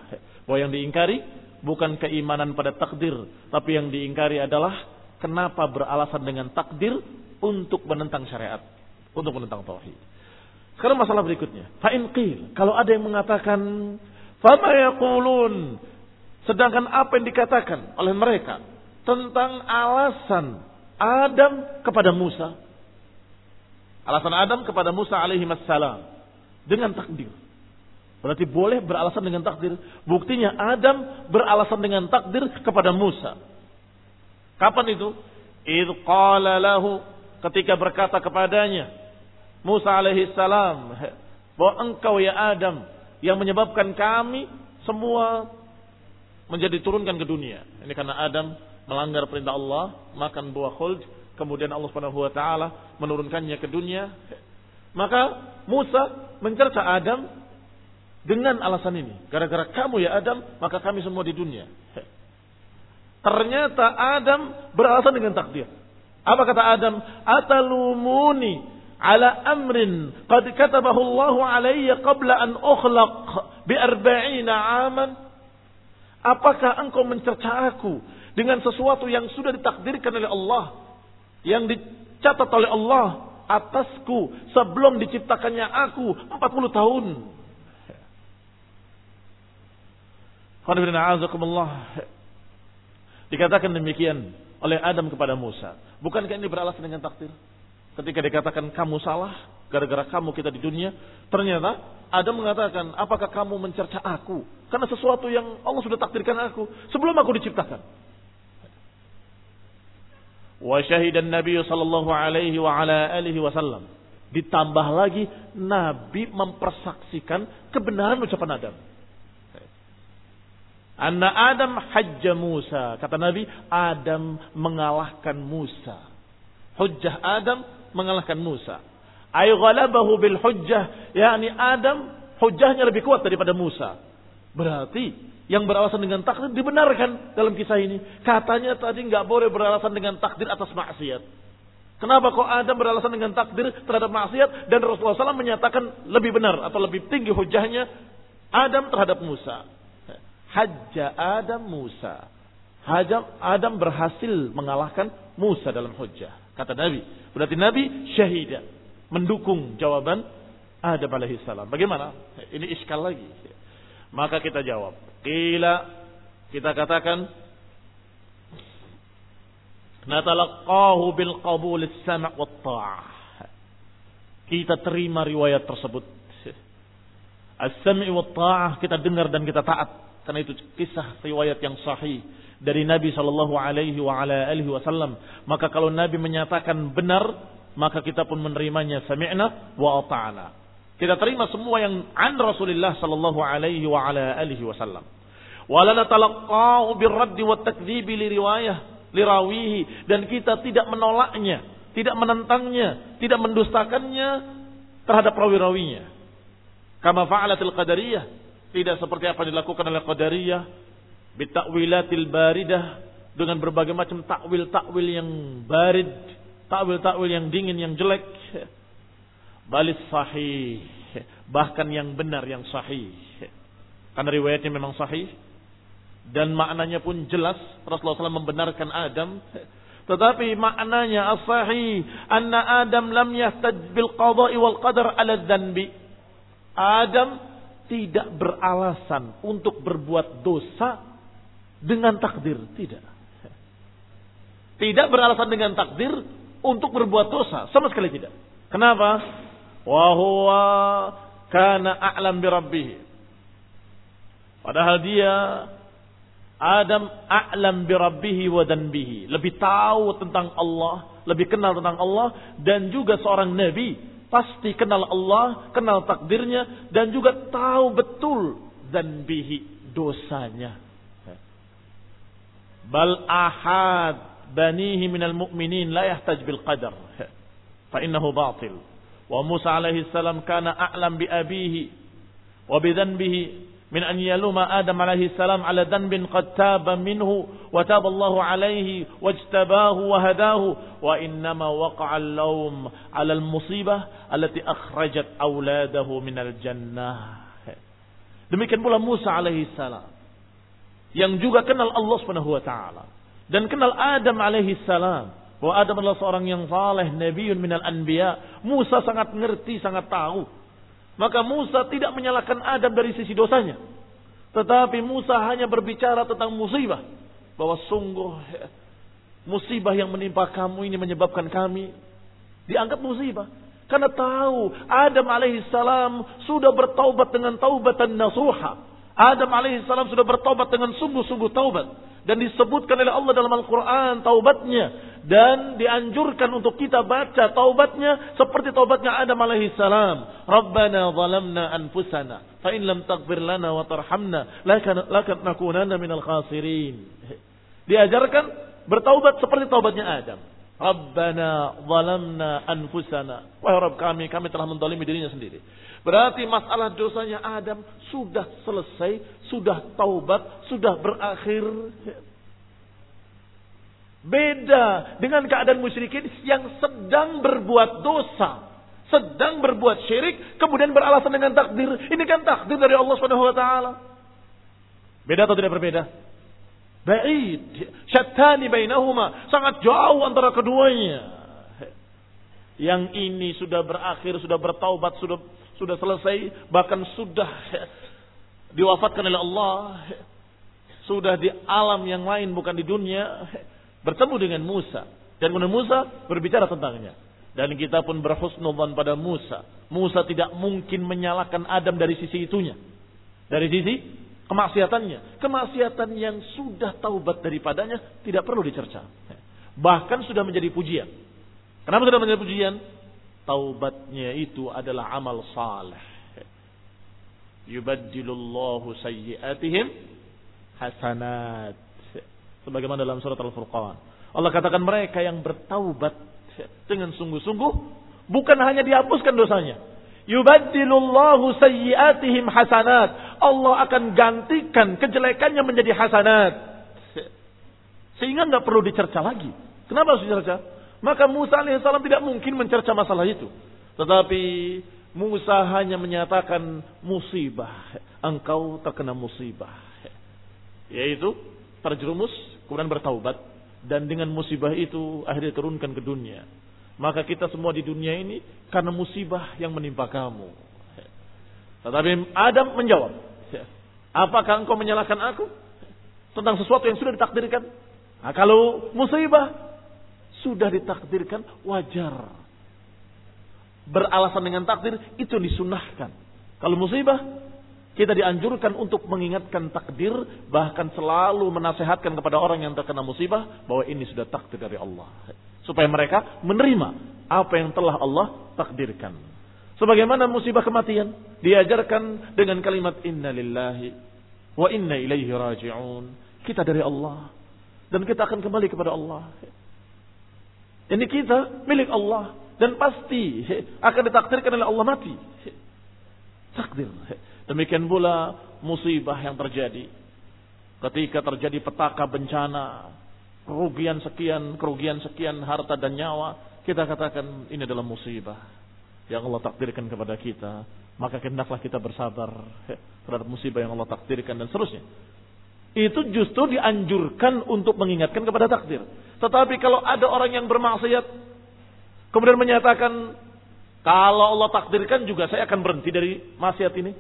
Bahwa yang diingkari bukan keimanan pada takdir, tapi yang diingkari adalah kenapa beralasan dengan takdir untuk menentang syariat, untuk menentang tauhid. Sekarang masalah berikutnya. Qil, kalau ada yang mengatakan yaqulun Sedangkan apa yang dikatakan oleh mereka tentang alasan Adam kepada Musa. Alasan Adam kepada Musa alaihi wassalam dengan takdir. Berarti boleh beralasan dengan takdir. Buktinya Adam beralasan dengan takdir kepada Musa. Kapan itu? Idh qala lahu ketika berkata kepadanya Musa alaihi salam bahwa engkau ya Adam yang menyebabkan kami semua menjadi turunkan ke dunia. Ini karena Adam melanggar perintah Allah, makan buah khuld, kemudian Allah Subhanahu wa taala menurunkannya ke dunia. Maka Musa mencerca Adam dengan alasan ini, gara-gara kamu ya Adam, maka kami semua di dunia. Ternyata Adam beralasan dengan takdir. Apa kata Adam? Atalumuni ala amrin qad katabahu Allah alayya qabla an ukhlaq bi arba'ina aman. Apakah engkau mencerca aku dengan sesuatu yang sudah ditakdirkan oleh Allah, yang dicatat oleh Allah atasku sebelum diciptakannya aku 40 tahun. Dikatakan demikian oleh Adam kepada Musa. Bukankah ini beralasan dengan takdir? Ketika dikatakan kamu salah, gara-gara kamu kita di dunia, ternyata Adam mengatakan, apakah kamu mencerca aku? Karena sesuatu yang Allah sudah takdirkan aku sebelum aku diciptakan. Wa syahidan Nabi sallallahu alaihi wa ala alihi wasallam. Ditambah lagi Nabi mempersaksikan kebenaran ucapan Adam. Anna Adam hajja Musa. Kata Nabi, Adam mengalahkan Musa. Hujjah Adam mengalahkan Musa. Ay ghalabahu bil hujjah. Yani Adam hujjahnya lebih kuat daripada Musa. Berarti yang beralasan dengan takdir dibenarkan dalam kisah ini. Katanya tadi nggak boleh beralasan dengan takdir atas maksiat. Kenapa kok Adam beralasan dengan takdir terhadap maksiat dan Rasulullah SAW menyatakan lebih benar atau lebih tinggi hujahnya Adam terhadap Musa. Hajja Adam Musa. Hajam Adam berhasil mengalahkan Musa dalam hujjah. Kata Nabi. Berarti Nabi syahida. Mendukung jawaban Adam alaihissalam. Bagaimana? Ini iskal lagi. Maka kita jawab. Kila kita katakan natalaqahu bil qabul ta'ah. Kita terima riwayat tersebut. As-sam' wa ta'ah kita dengar dan kita taat karena itu kisah riwayat yang sahih dari Nabi Shallallahu Alaihi Wasallam. Maka kalau Nabi menyatakan benar, maka kita pun menerimanya. Sami'na wa ata'na. Kita terima semua yang an Rasulullah Shallallahu Alaihi Wasallam. Walana talaqahu birraddi wa takdzibi li riwayah lirawihi dan kita tidak menolaknya, tidak menentangnya, tidak mendustakannya terhadap rawi-rawinya. Kama fa'alatil qadariyah tidak seperti apa dilakukan oleh Qadariyah. Bitakwilatil baridah. Dengan berbagai macam takwil-takwil yang barid. Takwil-takwil yang dingin, yang jelek. Balis sahih. Bahkan yang benar, yang sahih. Karena riwayatnya memang sahih. Dan maknanya pun jelas. Rasulullah SAW membenarkan Adam. Tetapi maknanya as-sahih. Anna Adam lam yahtaj bil qada'i wal qadar ala dhanbi. Adam tidak beralasan untuk berbuat dosa dengan takdir. Tidak. Tidak beralasan dengan takdir untuk berbuat dosa. Sama sekali tidak. Kenapa? Wahuwa kana a'lam bi Padahal dia Adam a'lam bi rabbihi wa danbihi. Lebih tahu tentang Allah, lebih kenal tentang Allah dan juga seorang nabi pasti kenal Allah, kenal takdirnya dan juga tahu betul dan bihi dosanya. بل أحد بنيه من المؤمنين لا يحتج بالقدر. فإنه باطل. وموسى عليه السلام كان أعلم بأبيه وبذنبه من أن يلوم آدم عليه السلام على ذنب قد تاب منه وتاب الله عليه واجتباه وهداه. وإنما وقع اللوم على المصيبة التي أخرجت أولاده من الجنة. demikian pula Musa alaihi salam yang juga kenal Allah Subhanahu wa taala dan kenal Adam alaihi salam bahwa Adam adalah seorang yang saleh nabiun minal anbiya Musa sangat ngerti sangat tahu maka Musa tidak menyalahkan Adam dari sisi dosanya. Tetapi Musa hanya berbicara tentang musibah. Bahwa sungguh musibah yang menimpa kamu ini menyebabkan kami dianggap musibah. Karena tahu Adam alaihissalam sudah bertaubat dengan taubatan nasuha. Adam alaihissalam sudah bertaubat dengan sungguh-sungguh taubat. Dan disebutkan oleh Allah dalam Al-Quran taubatnya. Dan dianjurkan untuk kita baca taubatnya seperti taubatnya Adam alaihissalam. Rabbana zalamna anfusana. Fa in lam lana wa tarhamna. Lakan nakunanna minal khasirin. Diajarkan bertaubat seperti taubatnya Adam. Rabbana zalamna anfusana. Wahai Rabb kami, kami telah mendolimi dirinya sendiri. Berarti masalah dosanya Adam sudah selesai, sudah taubat, sudah berakhir. Beda dengan keadaan musyrikin yang sedang berbuat dosa. Sedang berbuat syirik, kemudian beralasan dengan takdir. Ini kan takdir dari Allah taala. Beda atau tidak berbeda? Ba'id. Syattani bainahuma. Sangat jauh antara keduanya. Yang ini sudah berakhir, sudah bertaubat, sudah sudah selesai, bahkan sudah diwafatkan oleh Allah. Sudah di alam yang lain bukan di dunia. Bertemu dengan Musa. Dan kemudian Musa berbicara tentangnya. Dan kita pun berhusnudzan pada Musa. Musa tidak mungkin menyalahkan Adam dari sisi itunya. Dari sisi kemaksiatannya. Kemaksiatan yang sudah taubat daripadanya tidak perlu dicerca. Bahkan sudah menjadi pujian. Kenapa sudah menjadi pujian? Taubatnya itu adalah amal saleh. Yubaddilullahu sayyiatihim hasanat. Sebagaimana dalam surat Al-Furqan. Allah katakan mereka yang bertaubat dengan sungguh-sungguh bukan hanya dihapuskan dosanya, Yubaddilullahu sayyiatihim hasanat. Allah akan gantikan kejelekannya menjadi hasanat. Sehingga nggak perlu dicerca lagi. Kenapa harus dicerca? Maka Musa alaihissalam tidak mungkin mencerca masalah itu. Tetapi Musa hanya menyatakan musibah. Engkau terkena musibah. Yaitu terjerumus, kemudian bertaubat. Dan dengan musibah itu akhirnya turunkan ke dunia. Maka kita semua di dunia ini karena musibah yang menimpa kamu. Tetapi Adam menjawab, apakah engkau menyalahkan aku tentang sesuatu yang sudah ditakdirkan? Nah, kalau musibah sudah ditakdirkan wajar. Beralasan dengan takdir itu disunahkan. Kalau musibah kita dianjurkan untuk mengingatkan takdir bahkan selalu menasehatkan kepada orang yang terkena musibah bahwa ini sudah takdir dari Allah supaya mereka menerima apa yang telah Allah takdirkan. Sebagaimana musibah kematian diajarkan dengan kalimat inna lillahi wa inna ilaihi raji'un. Kita dari Allah dan kita akan kembali kepada Allah. Ini kita milik Allah dan pasti akan ditakdirkan oleh Allah mati. Takdir. Demikian pula musibah yang terjadi ketika terjadi petaka bencana kerugian sekian, kerugian sekian harta dan nyawa, kita katakan ini adalah musibah yang Allah takdirkan kepada kita. Maka hendaklah kita bersabar terhadap musibah yang Allah takdirkan dan seterusnya. Itu justru dianjurkan untuk mengingatkan kepada takdir. Tetapi kalau ada orang yang bermaksiat, kemudian menyatakan, kalau Allah takdirkan juga saya akan berhenti dari maksiat ini.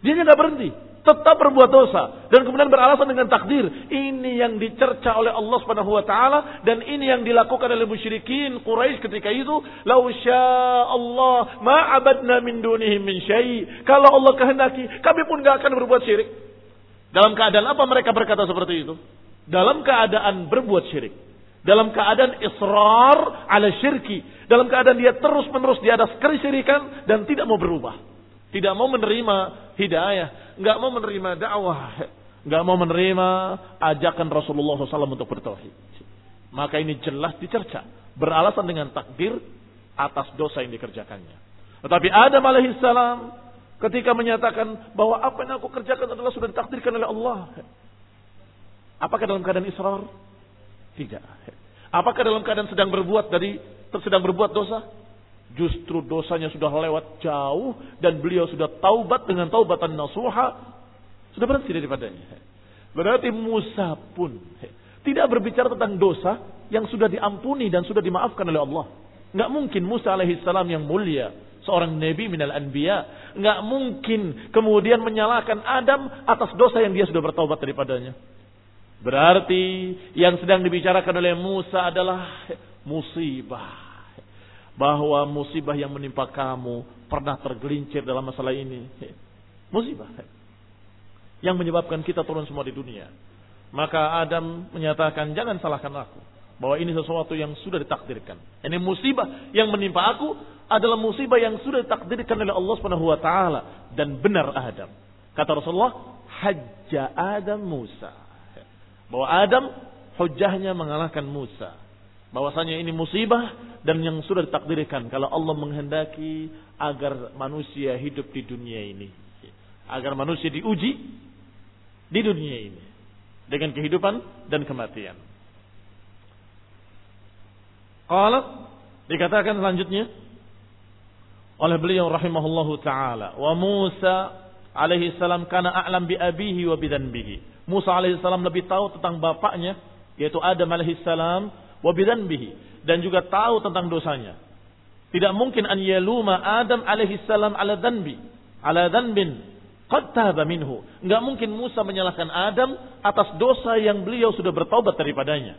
Dia tidak berhenti. Tetap berbuat dosa. Dan kemudian beralasan dengan takdir. Ini yang dicerca oleh Allah Subhanahu wa taala. Dan ini yang dilakukan oleh musyrikin Quraisy ketika itu. Lau Allah ma abadna min dunihi min syai. Kalau Allah kehendaki kami pun gak akan berbuat syirik. Dalam keadaan apa mereka berkata seperti itu? Dalam keadaan berbuat syirik. Dalam keadaan israr ala syirki. Dalam keadaan dia terus menerus di atas kesyirikan dan tidak mau berubah tidak mau menerima hidayah nggak mau menerima dakwah, nggak mau menerima ajakan Rasulullah SAW untuk bertauhid. Maka ini jelas dicerca, beralasan dengan takdir atas dosa yang dikerjakannya. Tetapi Adam alaihissalam ketika menyatakan bahwa apa yang aku kerjakan adalah sudah ditakdirkan oleh Allah. Apakah dalam keadaan israr? Tidak. Apakah dalam keadaan sedang berbuat dari sedang berbuat dosa? Justru dosanya sudah lewat jauh dan beliau sudah taubat dengan taubatan nasuha. Sudah berhenti daripadanya. Berarti Musa pun tidak berbicara tentang dosa yang sudah diampuni dan sudah dimaafkan oleh Allah. Nggak mungkin Musa alaihissalam yang mulia, seorang nabi minal anbiya, nggak mungkin kemudian menyalahkan Adam atas dosa yang dia sudah bertaubat daripadanya. Berarti yang sedang dibicarakan oleh Musa adalah musibah bahwa musibah yang menimpa kamu pernah tergelincir dalam masalah ini. Musibah yang menyebabkan kita turun semua di dunia. Maka Adam menyatakan, jangan salahkan aku. Bahwa ini sesuatu yang sudah ditakdirkan. Ini musibah yang menimpa aku adalah musibah yang sudah ditakdirkan oleh Allah Subhanahu wa taala dan benar Adam. Kata Rasulullah, hajja Adam Musa. Bahwa Adam hujahnya mengalahkan Musa. Bahwasanya ini musibah dan yang sudah ditakdirkan kalau Allah menghendaki agar manusia hidup di dunia ini. Agar manusia diuji di dunia ini dengan kehidupan dan kematian. Qala dikatakan selanjutnya oleh beliau rahimahullahu taala wa Musa alaihi salam kana a'lam bi abihi wa bidanbihi. Musa alaihi salam lebih tahu tentang bapaknya yaitu Adam alaihi salam wa bidanbihi dan juga tahu tentang dosanya. Tidak mungkin an yaluma Adam alaihi salam ala dhanbi ala dhanbin Qad taba minhu. Enggak mungkin Musa menyalahkan Adam atas dosa yang beliau sudah bertaubat daripadanya.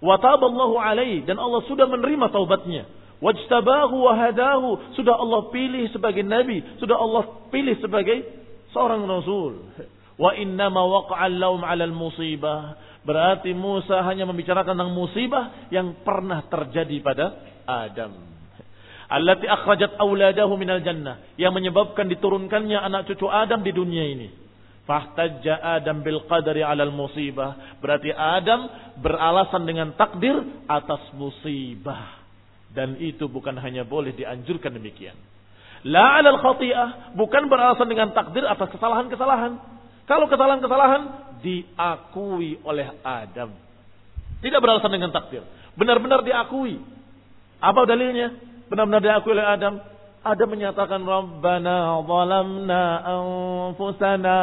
Wa taballahu alaihi dan Allah sudah menerima taubatnya. Wajtabahu wa hadahu. Sudah Allah pilih sebagai nabi, sudah Allah pilih sebagai seorang rasul. Wa innama waqa'al laum 'alal musibah. Berarti Musa hanya membicarakan tentang musibah yang pernah terjadi pada Adam allati akhrajat auladahu minal jannah yang menyebabkan diturunkannya anak cucu Adam di dunia ini. Fahtajja Adam bil qadari alal musibah. Berarti Adam beralasan dengan takdir atas musibah. Dan itu bukan hanya boleh dianjurkan demikian. La alal khati'ah. Bukan beralasan dengan takdir atas kesalahan-kesalahan. Kalau kesalahan-kesalahan diakui oleh Adam. Tidak beralasan dengan takdir. Benar-benar diakui. Apa dalilnya? benar-benar diakui oleh Adam. Adam menyatakan Rabbana zalamna anfusana.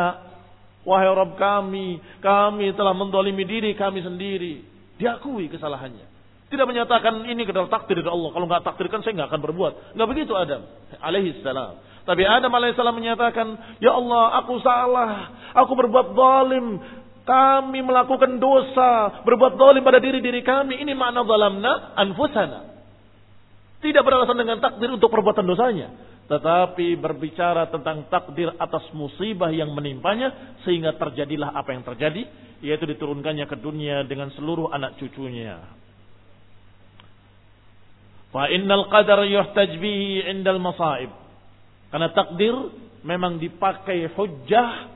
Wahai Rabb kami, kami telah mendolimi diri kami sendiri. Diakui kesalahannya. Tidak menyatakan ini adalah takdir dari Allah. Kalau nggak takdirkan saya nggak akan berbuat. Nggak begitu Adam. Alaihi salam. Tapi Adam alaihissalam menyatakan, Ya Allah, aku salah. Aku berbuat zalim. Kami melakukan dosa. Berbuat zalim pada diri-diri kami. Ini makna zalamna anfusana. Tidak beralasan dengan takdir untuk perbuatan dosanya. Tetapi berbicara tentang takdir atas musibah yang menimpanya. Sehingga terjadilah apa yang terjadi. Yaitu diturunkannya ke dunia dengan seluruh anak cucunya. Fa innal qadar yuhtaj bihi indal masaib. Karena takdir memang dipakai hujjah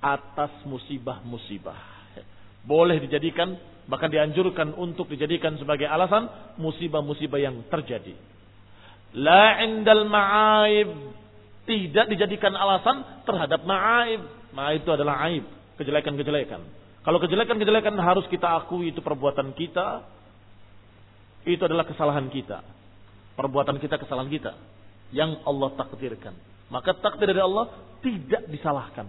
atas musibah-musibah. Boleh dijadikan Bahkan dianjurkan untuk dijadikan sebagai alasan musibah-musibah yang terjadi. La indal ma'aib. Tidak dijadikan alasan terhadap ma'aib. Ma'aib itu adalah aib. Kejelekan-kejelekan. Kalau kejelekan-kejelekan harus kita akui itu perbuatan kita. Itu adalah kesalahan kita. Perbuatan kita kesalahan kita. Yang Allah takdirkan. Maka takdir dari Allah tidak disalahkan.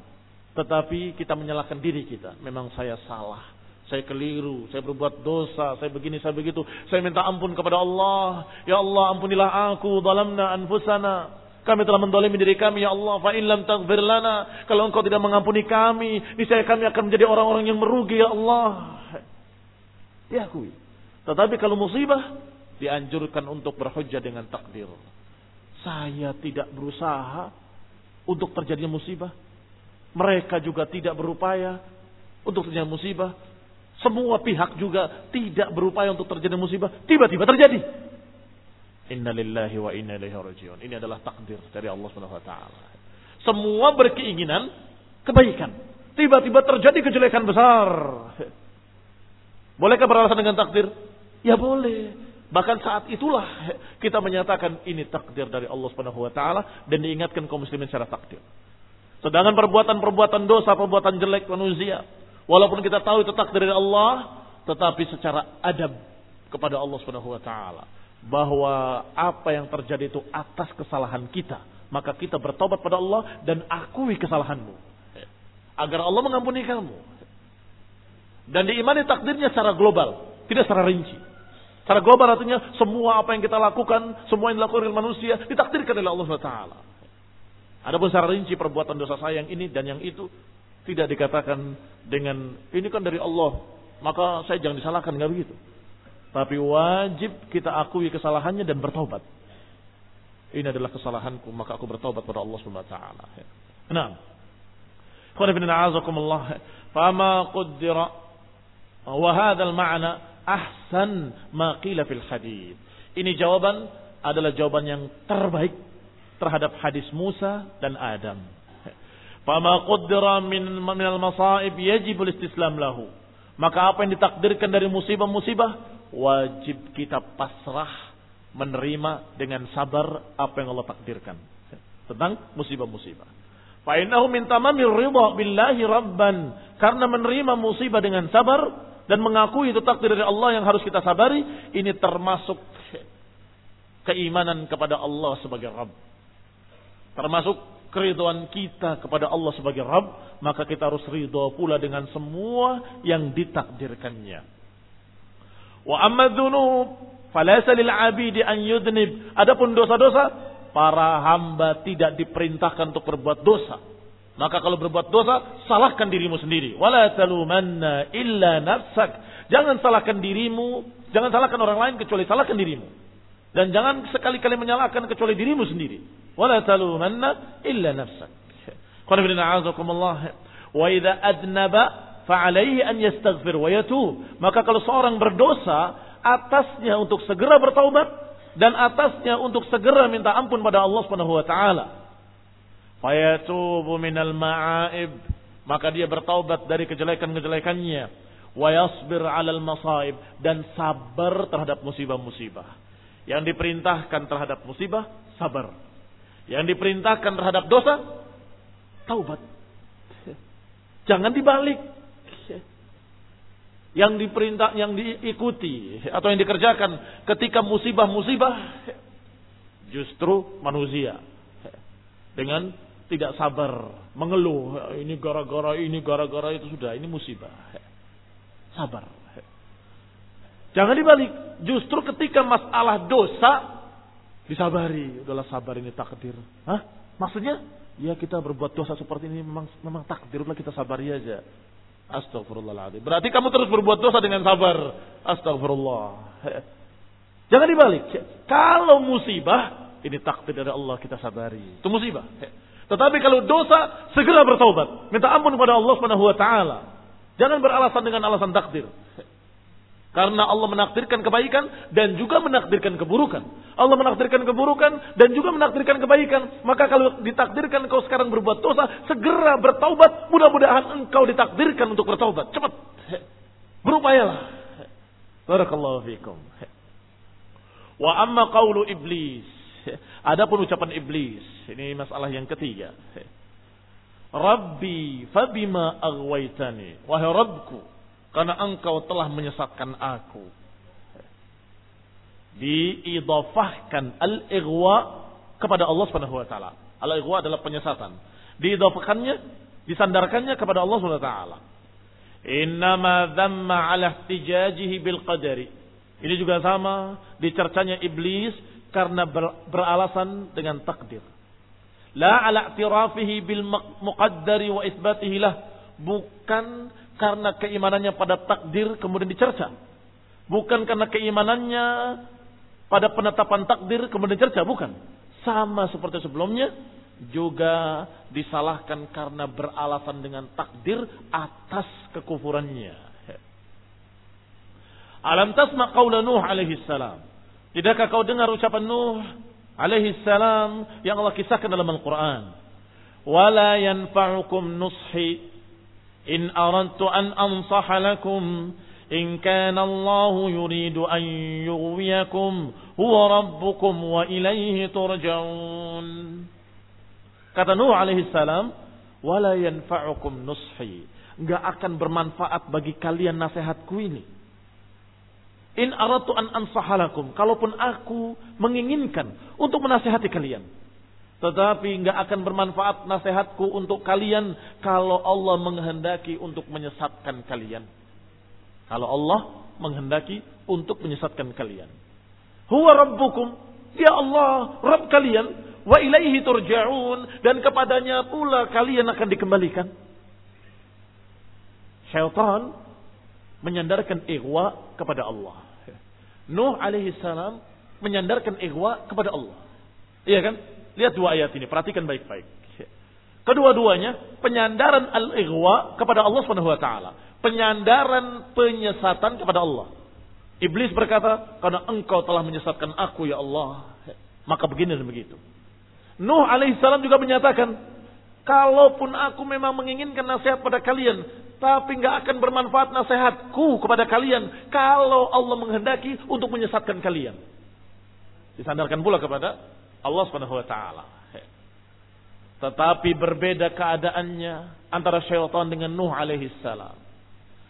Tetapi kita menyalahkan diri kita. Memang saya salah saya keliru, saya berbuat dosa, saya begini, saya begitu. Saya minta ampun kepada Allah. Ya Allah, ampunilah aku, dalamna anfusana. Kami telah mendolimi diri kami, ya Allah. Fa lam taghfir lana. Kalau engkau tidak mengampuni kami, niscaya kami akan menjadi orang-orang yang merugi, ya Allah. Diakui. Tetapi kalau musibah, dianjurkan untuk berhujjah dengan takdir. Saya tidak berusaha untuk terjadinya musibah. Mereka juga tidak berupaya untuk terjadinya musibah. Semua pihak juga tidak berupaya untuk terjadi musibah. Tiba-tiba terjadi. Inna lillahi wa inna ilaihi rajiun. Ini adalah takdir dari Allah Subhanahu wa taala. Semua berkeinginan kebaikan. Tiba-tiba terjadi kejelekan besar. Bolehkah beralasan dengan takdir? Ya boleh. Bahkan saat itulah kita menyatakan ini takdir dari Allah Subhanahu wa taala dan diingatkan kaum muslimin secara takdir. Sedangkan perbuatan-perbuatan dosa, perbuatan jelek manusia Walaupun kita tahu itu takdir dari Allah, tetapi secara adab kepada Allah Subhanahu wa taala bahwa apa yang terjadi itu atas kesalahan kita, maka kita bertobat pada Allah dan akui kesalahanmu agar Allah mengampuni kamu. Dan diimani takdirnya secara global, tidak secara rinci. Secara global artinya semua apa yang kita lakukan, semua yang dilakukan oleh manusia ditakdirkan oleh Allah SWT. Adapun secara rinci perbuatan dosa saya yang ini dan yang itu tidak dikatakan dengan ini kan dari Allah, maka saya jangan disalahkan nggak begitu. Tapi wajib kita akui kesalahannya dan bertobat. Ini adalah kesalahanku, maka aku bertaubat pada Allah Subhanahu wa taala. Nah. Qul ibn a'azakumullah. Fama qaddara wa hadzal ma'na ahsan ma qila fil. Ini jawaban adalah jawaban yang terbaik terhadap hadis Musa dan Adam. Fama qaddara min al-masaib yajib al-istislam lahu. Maka apa yang ditakdirkan dari musibah-musibah wajib kita pasrah menerima dengan sabar apa yang Allah takdirkan tentang musibah-musibah. Fa'innahu min tamamir ridha billahi rabban. Karena menerima musibah dengan sabar dan mengakui itu takdir dari Allah yang harus kita sabari, ini termasuk keimanan kepada Allah sebagai Rabb. Termasuk keriduan kita kepada Allah sebagai Rabb, maka kita harus ridho pula dengan semua yang ditakdirkannya. Wa amma dzunub Falaysa lil abidi an yudnib. Adapun dosa-dosa, para hamba tidak diperintahkan untuk berbuat dosa. Maka kalau berbuat dosa, salahkan dirimu sendiri. Wala talumanna illa nafsak. Jangan salahkan dirimu, jangan salahkan orang lain kecuali salahkan dirimu. Dan jangan sekali-kali menyalahkan kecuali dirimu sendiri. Wala talumanna illa nafsak. Qul Wa idza adnaba fa'alaihi an yastaghfir wa yatub. Maka kalau seorang berdosa, atasnya untuk segera bertaubat dan atasnya untuk segera minta ampun pada Allah Subhanahu wa taala. Fayatubu minal ma'aib, maka dia bertaubat dari kejelekan-kejelekannya, wa yasbir 'alal masaib dan sabar terhadap musibah-musibah. Yang diperintahkan terhadap musibah, sabar. Yang diperintahkan terhadap dosa, taubat. Jangan dibalik yang diperintah, yang diikuti atau yang dikerjakan ketika musibah-musibah justru manusia dengan tidak sabar, mengeluh, ini gara-gara ini, gara-gara itu sudah, ini musibah. Sabar. Jangan dibalik, justru ketika masalah dosa disabari, udahlah sabar ini takdir. Hah? Maksudnya? Ya kita berbuat dosa seperti ini memang memang takdir, udah kita sabari aja. Astagfirullahaladzim. Berarti kamu terus berbuat dosa dengan sabar. Astagfirullah. Jangan dibalik. Kalau musibah, ini takdir dari Allah kita sabari. Itu musibah. Tetapi kalau dosa, segera bertaubat. Minta ampun kepada Allah Subhanahu wa taala. Jangan beralasan dengan alasan takdir. Karena Allah menakdirkan kebaikan dan juga menakdirkan keburukan. Allah menakdirkan keburukan dan juga menakdirkan kebaikan. Maka kalau ditakdirkan kau sekarang berbuat dosa, segera bertaubat. Mudah-mudahan engkau ditakdirkan untuk bertaubat. Cepat. Berupayalah. Barakallahu fikum. Wa amma qawlu iblis. Adapun ucapan iblis. Ini masalah yang ketiga. Rabbi fabima aghwaytani. Wahai Rabbku karena engkau telah menyesatkan aku. Diidofahkan al-ighwa kepada Allah Subhanahu wa taala. Al-ighwa adalah penyesatan. Diidofahkannya, disandarkannya kepada Allah Subhanahu wa taala. Innama dhamma ala ihtijajihi bil qadari. Ini juga sama dicercanya iblis karena beralasan dengan takdir. La ala i'tirafihi bil muqaddari wa isbatihi lah. Bukan karena keimanannya pada takdir kemudian dicerca. Bukan karena keimanannya pada penetapan takdir kemudian dicerca, bukan. Sama seperti sebelumnya, juga disalahkan karena beralasan dengan takdir atas kekufurannya. Alam tasma qawla Nuh alaihi salam. Tidakkah kau dengar ucapan Nuh alaihi salam yang Allah kisahkan dalam Al-Quran? Wala yanfa'ukum nushi إن أردت أن أنصح لكم إن كان الله يريد أن يغويكم هو ربكم وإليه ترجعون Kata Nuh alaihi salam, wala yanfa'ukum nushi. Enggak akan bermanfaat bagi kalian nasihatku ini. In aratu an ansahalakum. Kalaupun aku menginginkan untuk menasihati kalian. Tetapi nggak akan bermanfaat nasihatku untuk kalian kalau Allah menghendaki untuk menyesatkan kalian. Kalau Allah menghendaki untuk menyesatkan kalian. Huwa rabbukum. Ya Allah, Rabb kalian. Wa ilaihi turja'un. Dan kepadanya pula kalian akan dikembalikan. Syaitan menyandarkan ikhwa kepada Allah. Nuh alaihi salam menyandarkan ikhwa kepada Allah. Iya kan? Lihat dua ayat ini, perhatikan baik-baik. Kedua-duanya penyandaran al-ighwa kepada Allah Subhanahu wa penyandaran penyesatan kepada Allah. Iblis berkata, "Karena engkau telah menyesatkan aku ya Allah, maka begini dan begitu." Nuh alaihissalam juga menyatakan, "Kalaupun aku memang menginginkan nasihat pada kalian, tapi nggak akan bermanfaat nasihatku kepada kalian kalau Allah menghendaki untuk menyesatkan kalian." Disandarkan pula kepada Allah Subhanahu wa taala. Tetapi berbeda keadaannya antara syaitan dengan Nuh alaihissalam.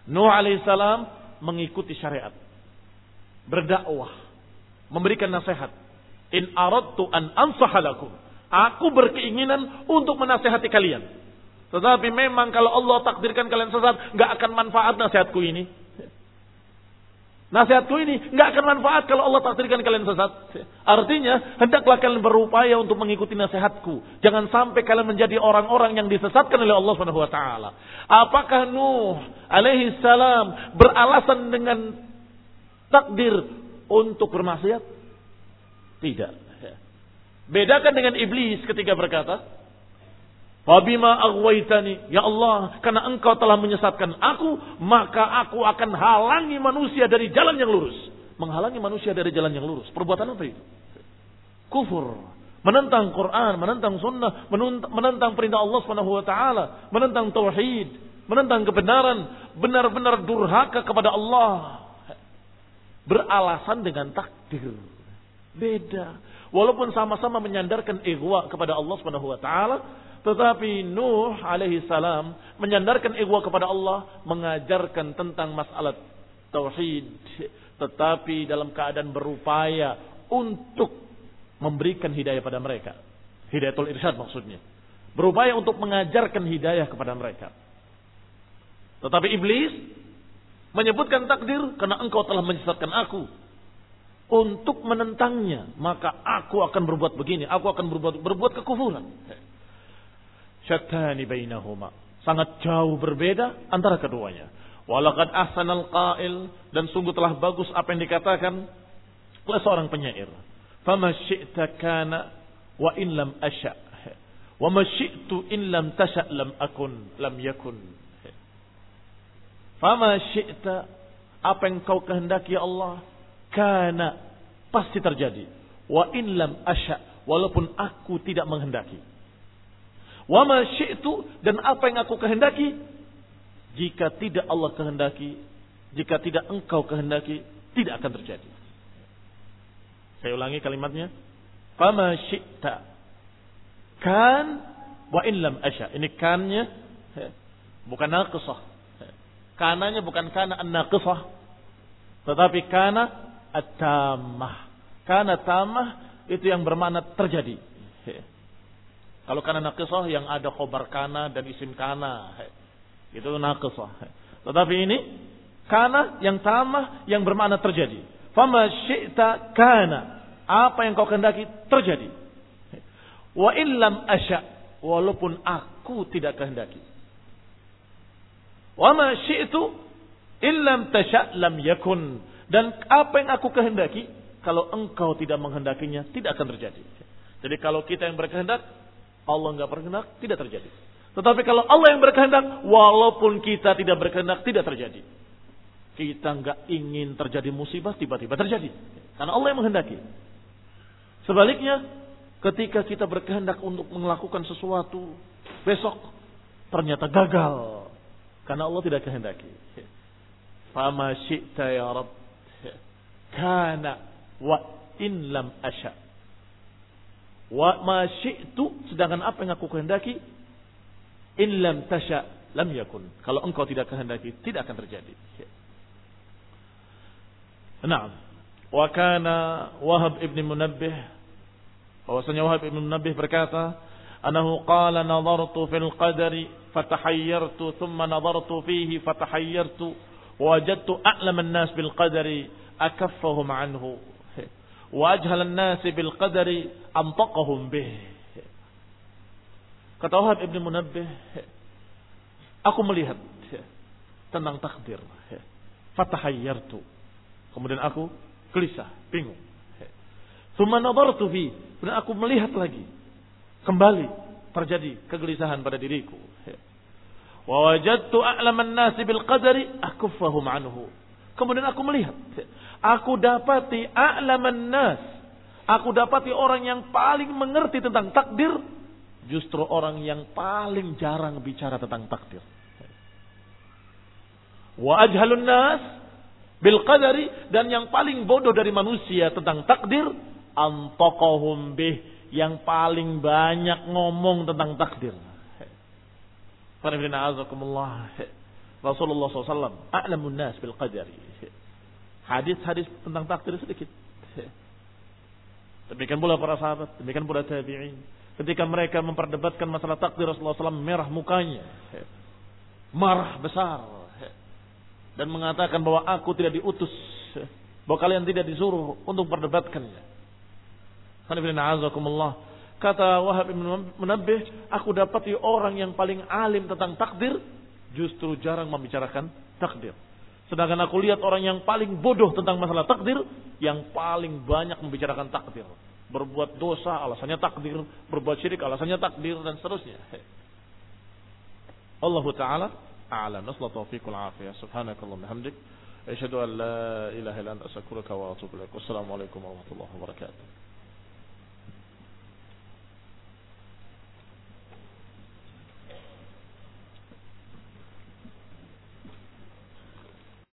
Nuh alaihissalam mengikuti syariat berdakwah, memberikan nasihat. In aradtu an ansahalakum. Aku berkeinginan untuk menasehati kalian. Tetapi memang kalau Allah takdirkan kalian sesat, nggak akan manfaat nasihatku ini. Nasihatku ini nggak akan manfaat kalau Allah takdirkan kalian sesat. Artinya, hendaklah kalian berupaya untuk mengikuti nasihatku. Jangan sampai kalian menjadi orang-orang yang disesatkan oleh Allah Subhanahu wa taala. Apakah Nuh alaihi salam beralasan dengan takdir untuk bermaksiat? Tidak. Bedakan dengan iblis ketika berkata, Fabima aghwaytani, ya Allah, karena engkau telah menyesatkan aku, maka aku akan halangi manusia dari jalan yang lurus. Menghalangi manusia dari jalan yang lurus. Perbuatan apa itu? Kufur. Menentang Quran, menentang sunnah, menentang perintah Allah Subhanahu wa taala, menentang tauhid, menentang kebenaran, benar-benar durhaka kepada Allah beralasan dengan takdir. Beda. Walaupun sama-sama menyandarkan ego kepada Allah Subhanahu wa taala, tetapi Nuh alaihi salam menyandarkan ego kepada Allah, mengajarkan tentang masalah tauhid, tetapi dalam keadaan berupaya untuk memberikan hidayah pada mereka. Hidayatul irsyad maksudnya. Berupaya untuk mengajarkan hidayah kepada mereka. Tetapi iblis menyebutkan takdir karena engkau telah menyesatkan aku untuk menentangnya maka aku akan berbuat begini aku akan berbuat berbuat kekufuran syattani bainahuma. Sangat jauh berbeda antara keduanya. Walaqad ahsanal qail. Dan sungguh telah bagus apa yang dikatakan oleh seorang penyair. Fama syi'ta kana wa in lam asya. Wa ma syi'tu in lam tasha lam akun lam yakun. Fama syi'ta apa yang kau kehendaki ya Allah? Kana pasti terjadi. Wa in lam asya walaupun aku tidak menghendaki. Wa ma syi'tu dan apa yang aku kehendaki jika tidak Allah kehendaki, jika tidak engkau kehendaki, tidak akan terjadi. Saya ulangi kalimatnya. Fama syi'ta kan wa in lam asya. Ini kannya bukan naqsah Kananya bukan kana an-naqisah. Tetapi kana at-tamah. Kana tamah itu yang bermakna terjadi. Kalau kana naqisah yang ada khobar kana dan isim kana. Itu naqisah. Tetapi ini kana yang tamah yang bermakna terjadi. Fama syi'ta kana. Apa yang kau kehendaki terjadi. Wa illam asya. Walaupun aku tidak kehendaki. Wa ma syi'tu illam tasha' lam yakun. Dan apa yang aku kehendaki, kalau engkau tidak menghendakinya, tidak akan terjadi. Jadi kalau kita yang berkehendak, Allah enggak berkehendak, tidak terjadi. Tetapi kalau Allah yang berkehendak, walaupun kita tidak berkehendak, tidak terjadi. Kita enggak ingin terjadi musibah, tiba-tiba terjadi. Karena Allah yang menghendaki. Sebaliknya, ketika kita berkehendak untuk melakukan sesuatu, besok ternyata gagal. Karena Allah tidak kehendaki. Fama syi'ta ya Rabb. Kana wa in lam asya. Wa ma syi'tu sedangkan apa yang aku kehendaki in lam tasha lam yakun. Kalau engkau tidak kehendaki tidak akan terjadi. Naam. Wa kana Wahab ibn Munabbih bahwasanya Wahab ibn Munabbih berkata, "Anahu qala nadartu fil qadari fatahayyartu thumma nadartu fihi fatahayyartu wajadtu a'lam an-nas bil qadari akaffahum anhu." wa nasi bil qadari antaqahum bih. Kata Wahab Ibn Munabbih, aku melihat tentang takdir. Fatahayyartu. Kemudian aku gelisah, bingung. Thumma nadartu fi. Kemudian aku melihat lagi. Kembali terjadi kegelisahan pada diriku. Wa wajadtu a'laman nasi bil qadari akuffahum anhu. Kemudian aku melihat Aku dapati a'laman nas. Aku dapati orang yang paling mengerti tentang takdir. Justru orang yang paling jarang bicara tentang takdir. Wa ajhalun nas bil qadari dan yang paling bodoh dari manusia tentang takdir antaqahum bih yang paling banyak ngomong tentang takdir. Rasulullah SAW a'lamun nas bil qadari. Hadis-hadis tentang takdir sedikit. Demikian pula para sahabat, demikian pula tabi'in. Ketika mereka memperdebatkan masalah takdir Rasulullah SAW merah mukanya. Marah besar dan mengatakan bahwa aku tidak diutus, bahwa kalian tidak disuruh untuk berdebatkannya. Kata Wahab bin Munabbih, aku dapati orang yang paling alim tentang takdir justru jarang membicarakan takdir. Sedangkan aku lihat orang yang paling bodoh tentang masalah takdir, yang paling banyak membicarakan takdir. Berbuat dosa alasannya takdir, berbuat syirik alasannya takdir dan seterusnya. Allah taala a'lam. nasla taufiqul afiyah. Subhanakallahumma hamdik. syadu an la ilaha illa anta wa atubu ilaik. Warahmatullahi wabarakatuh.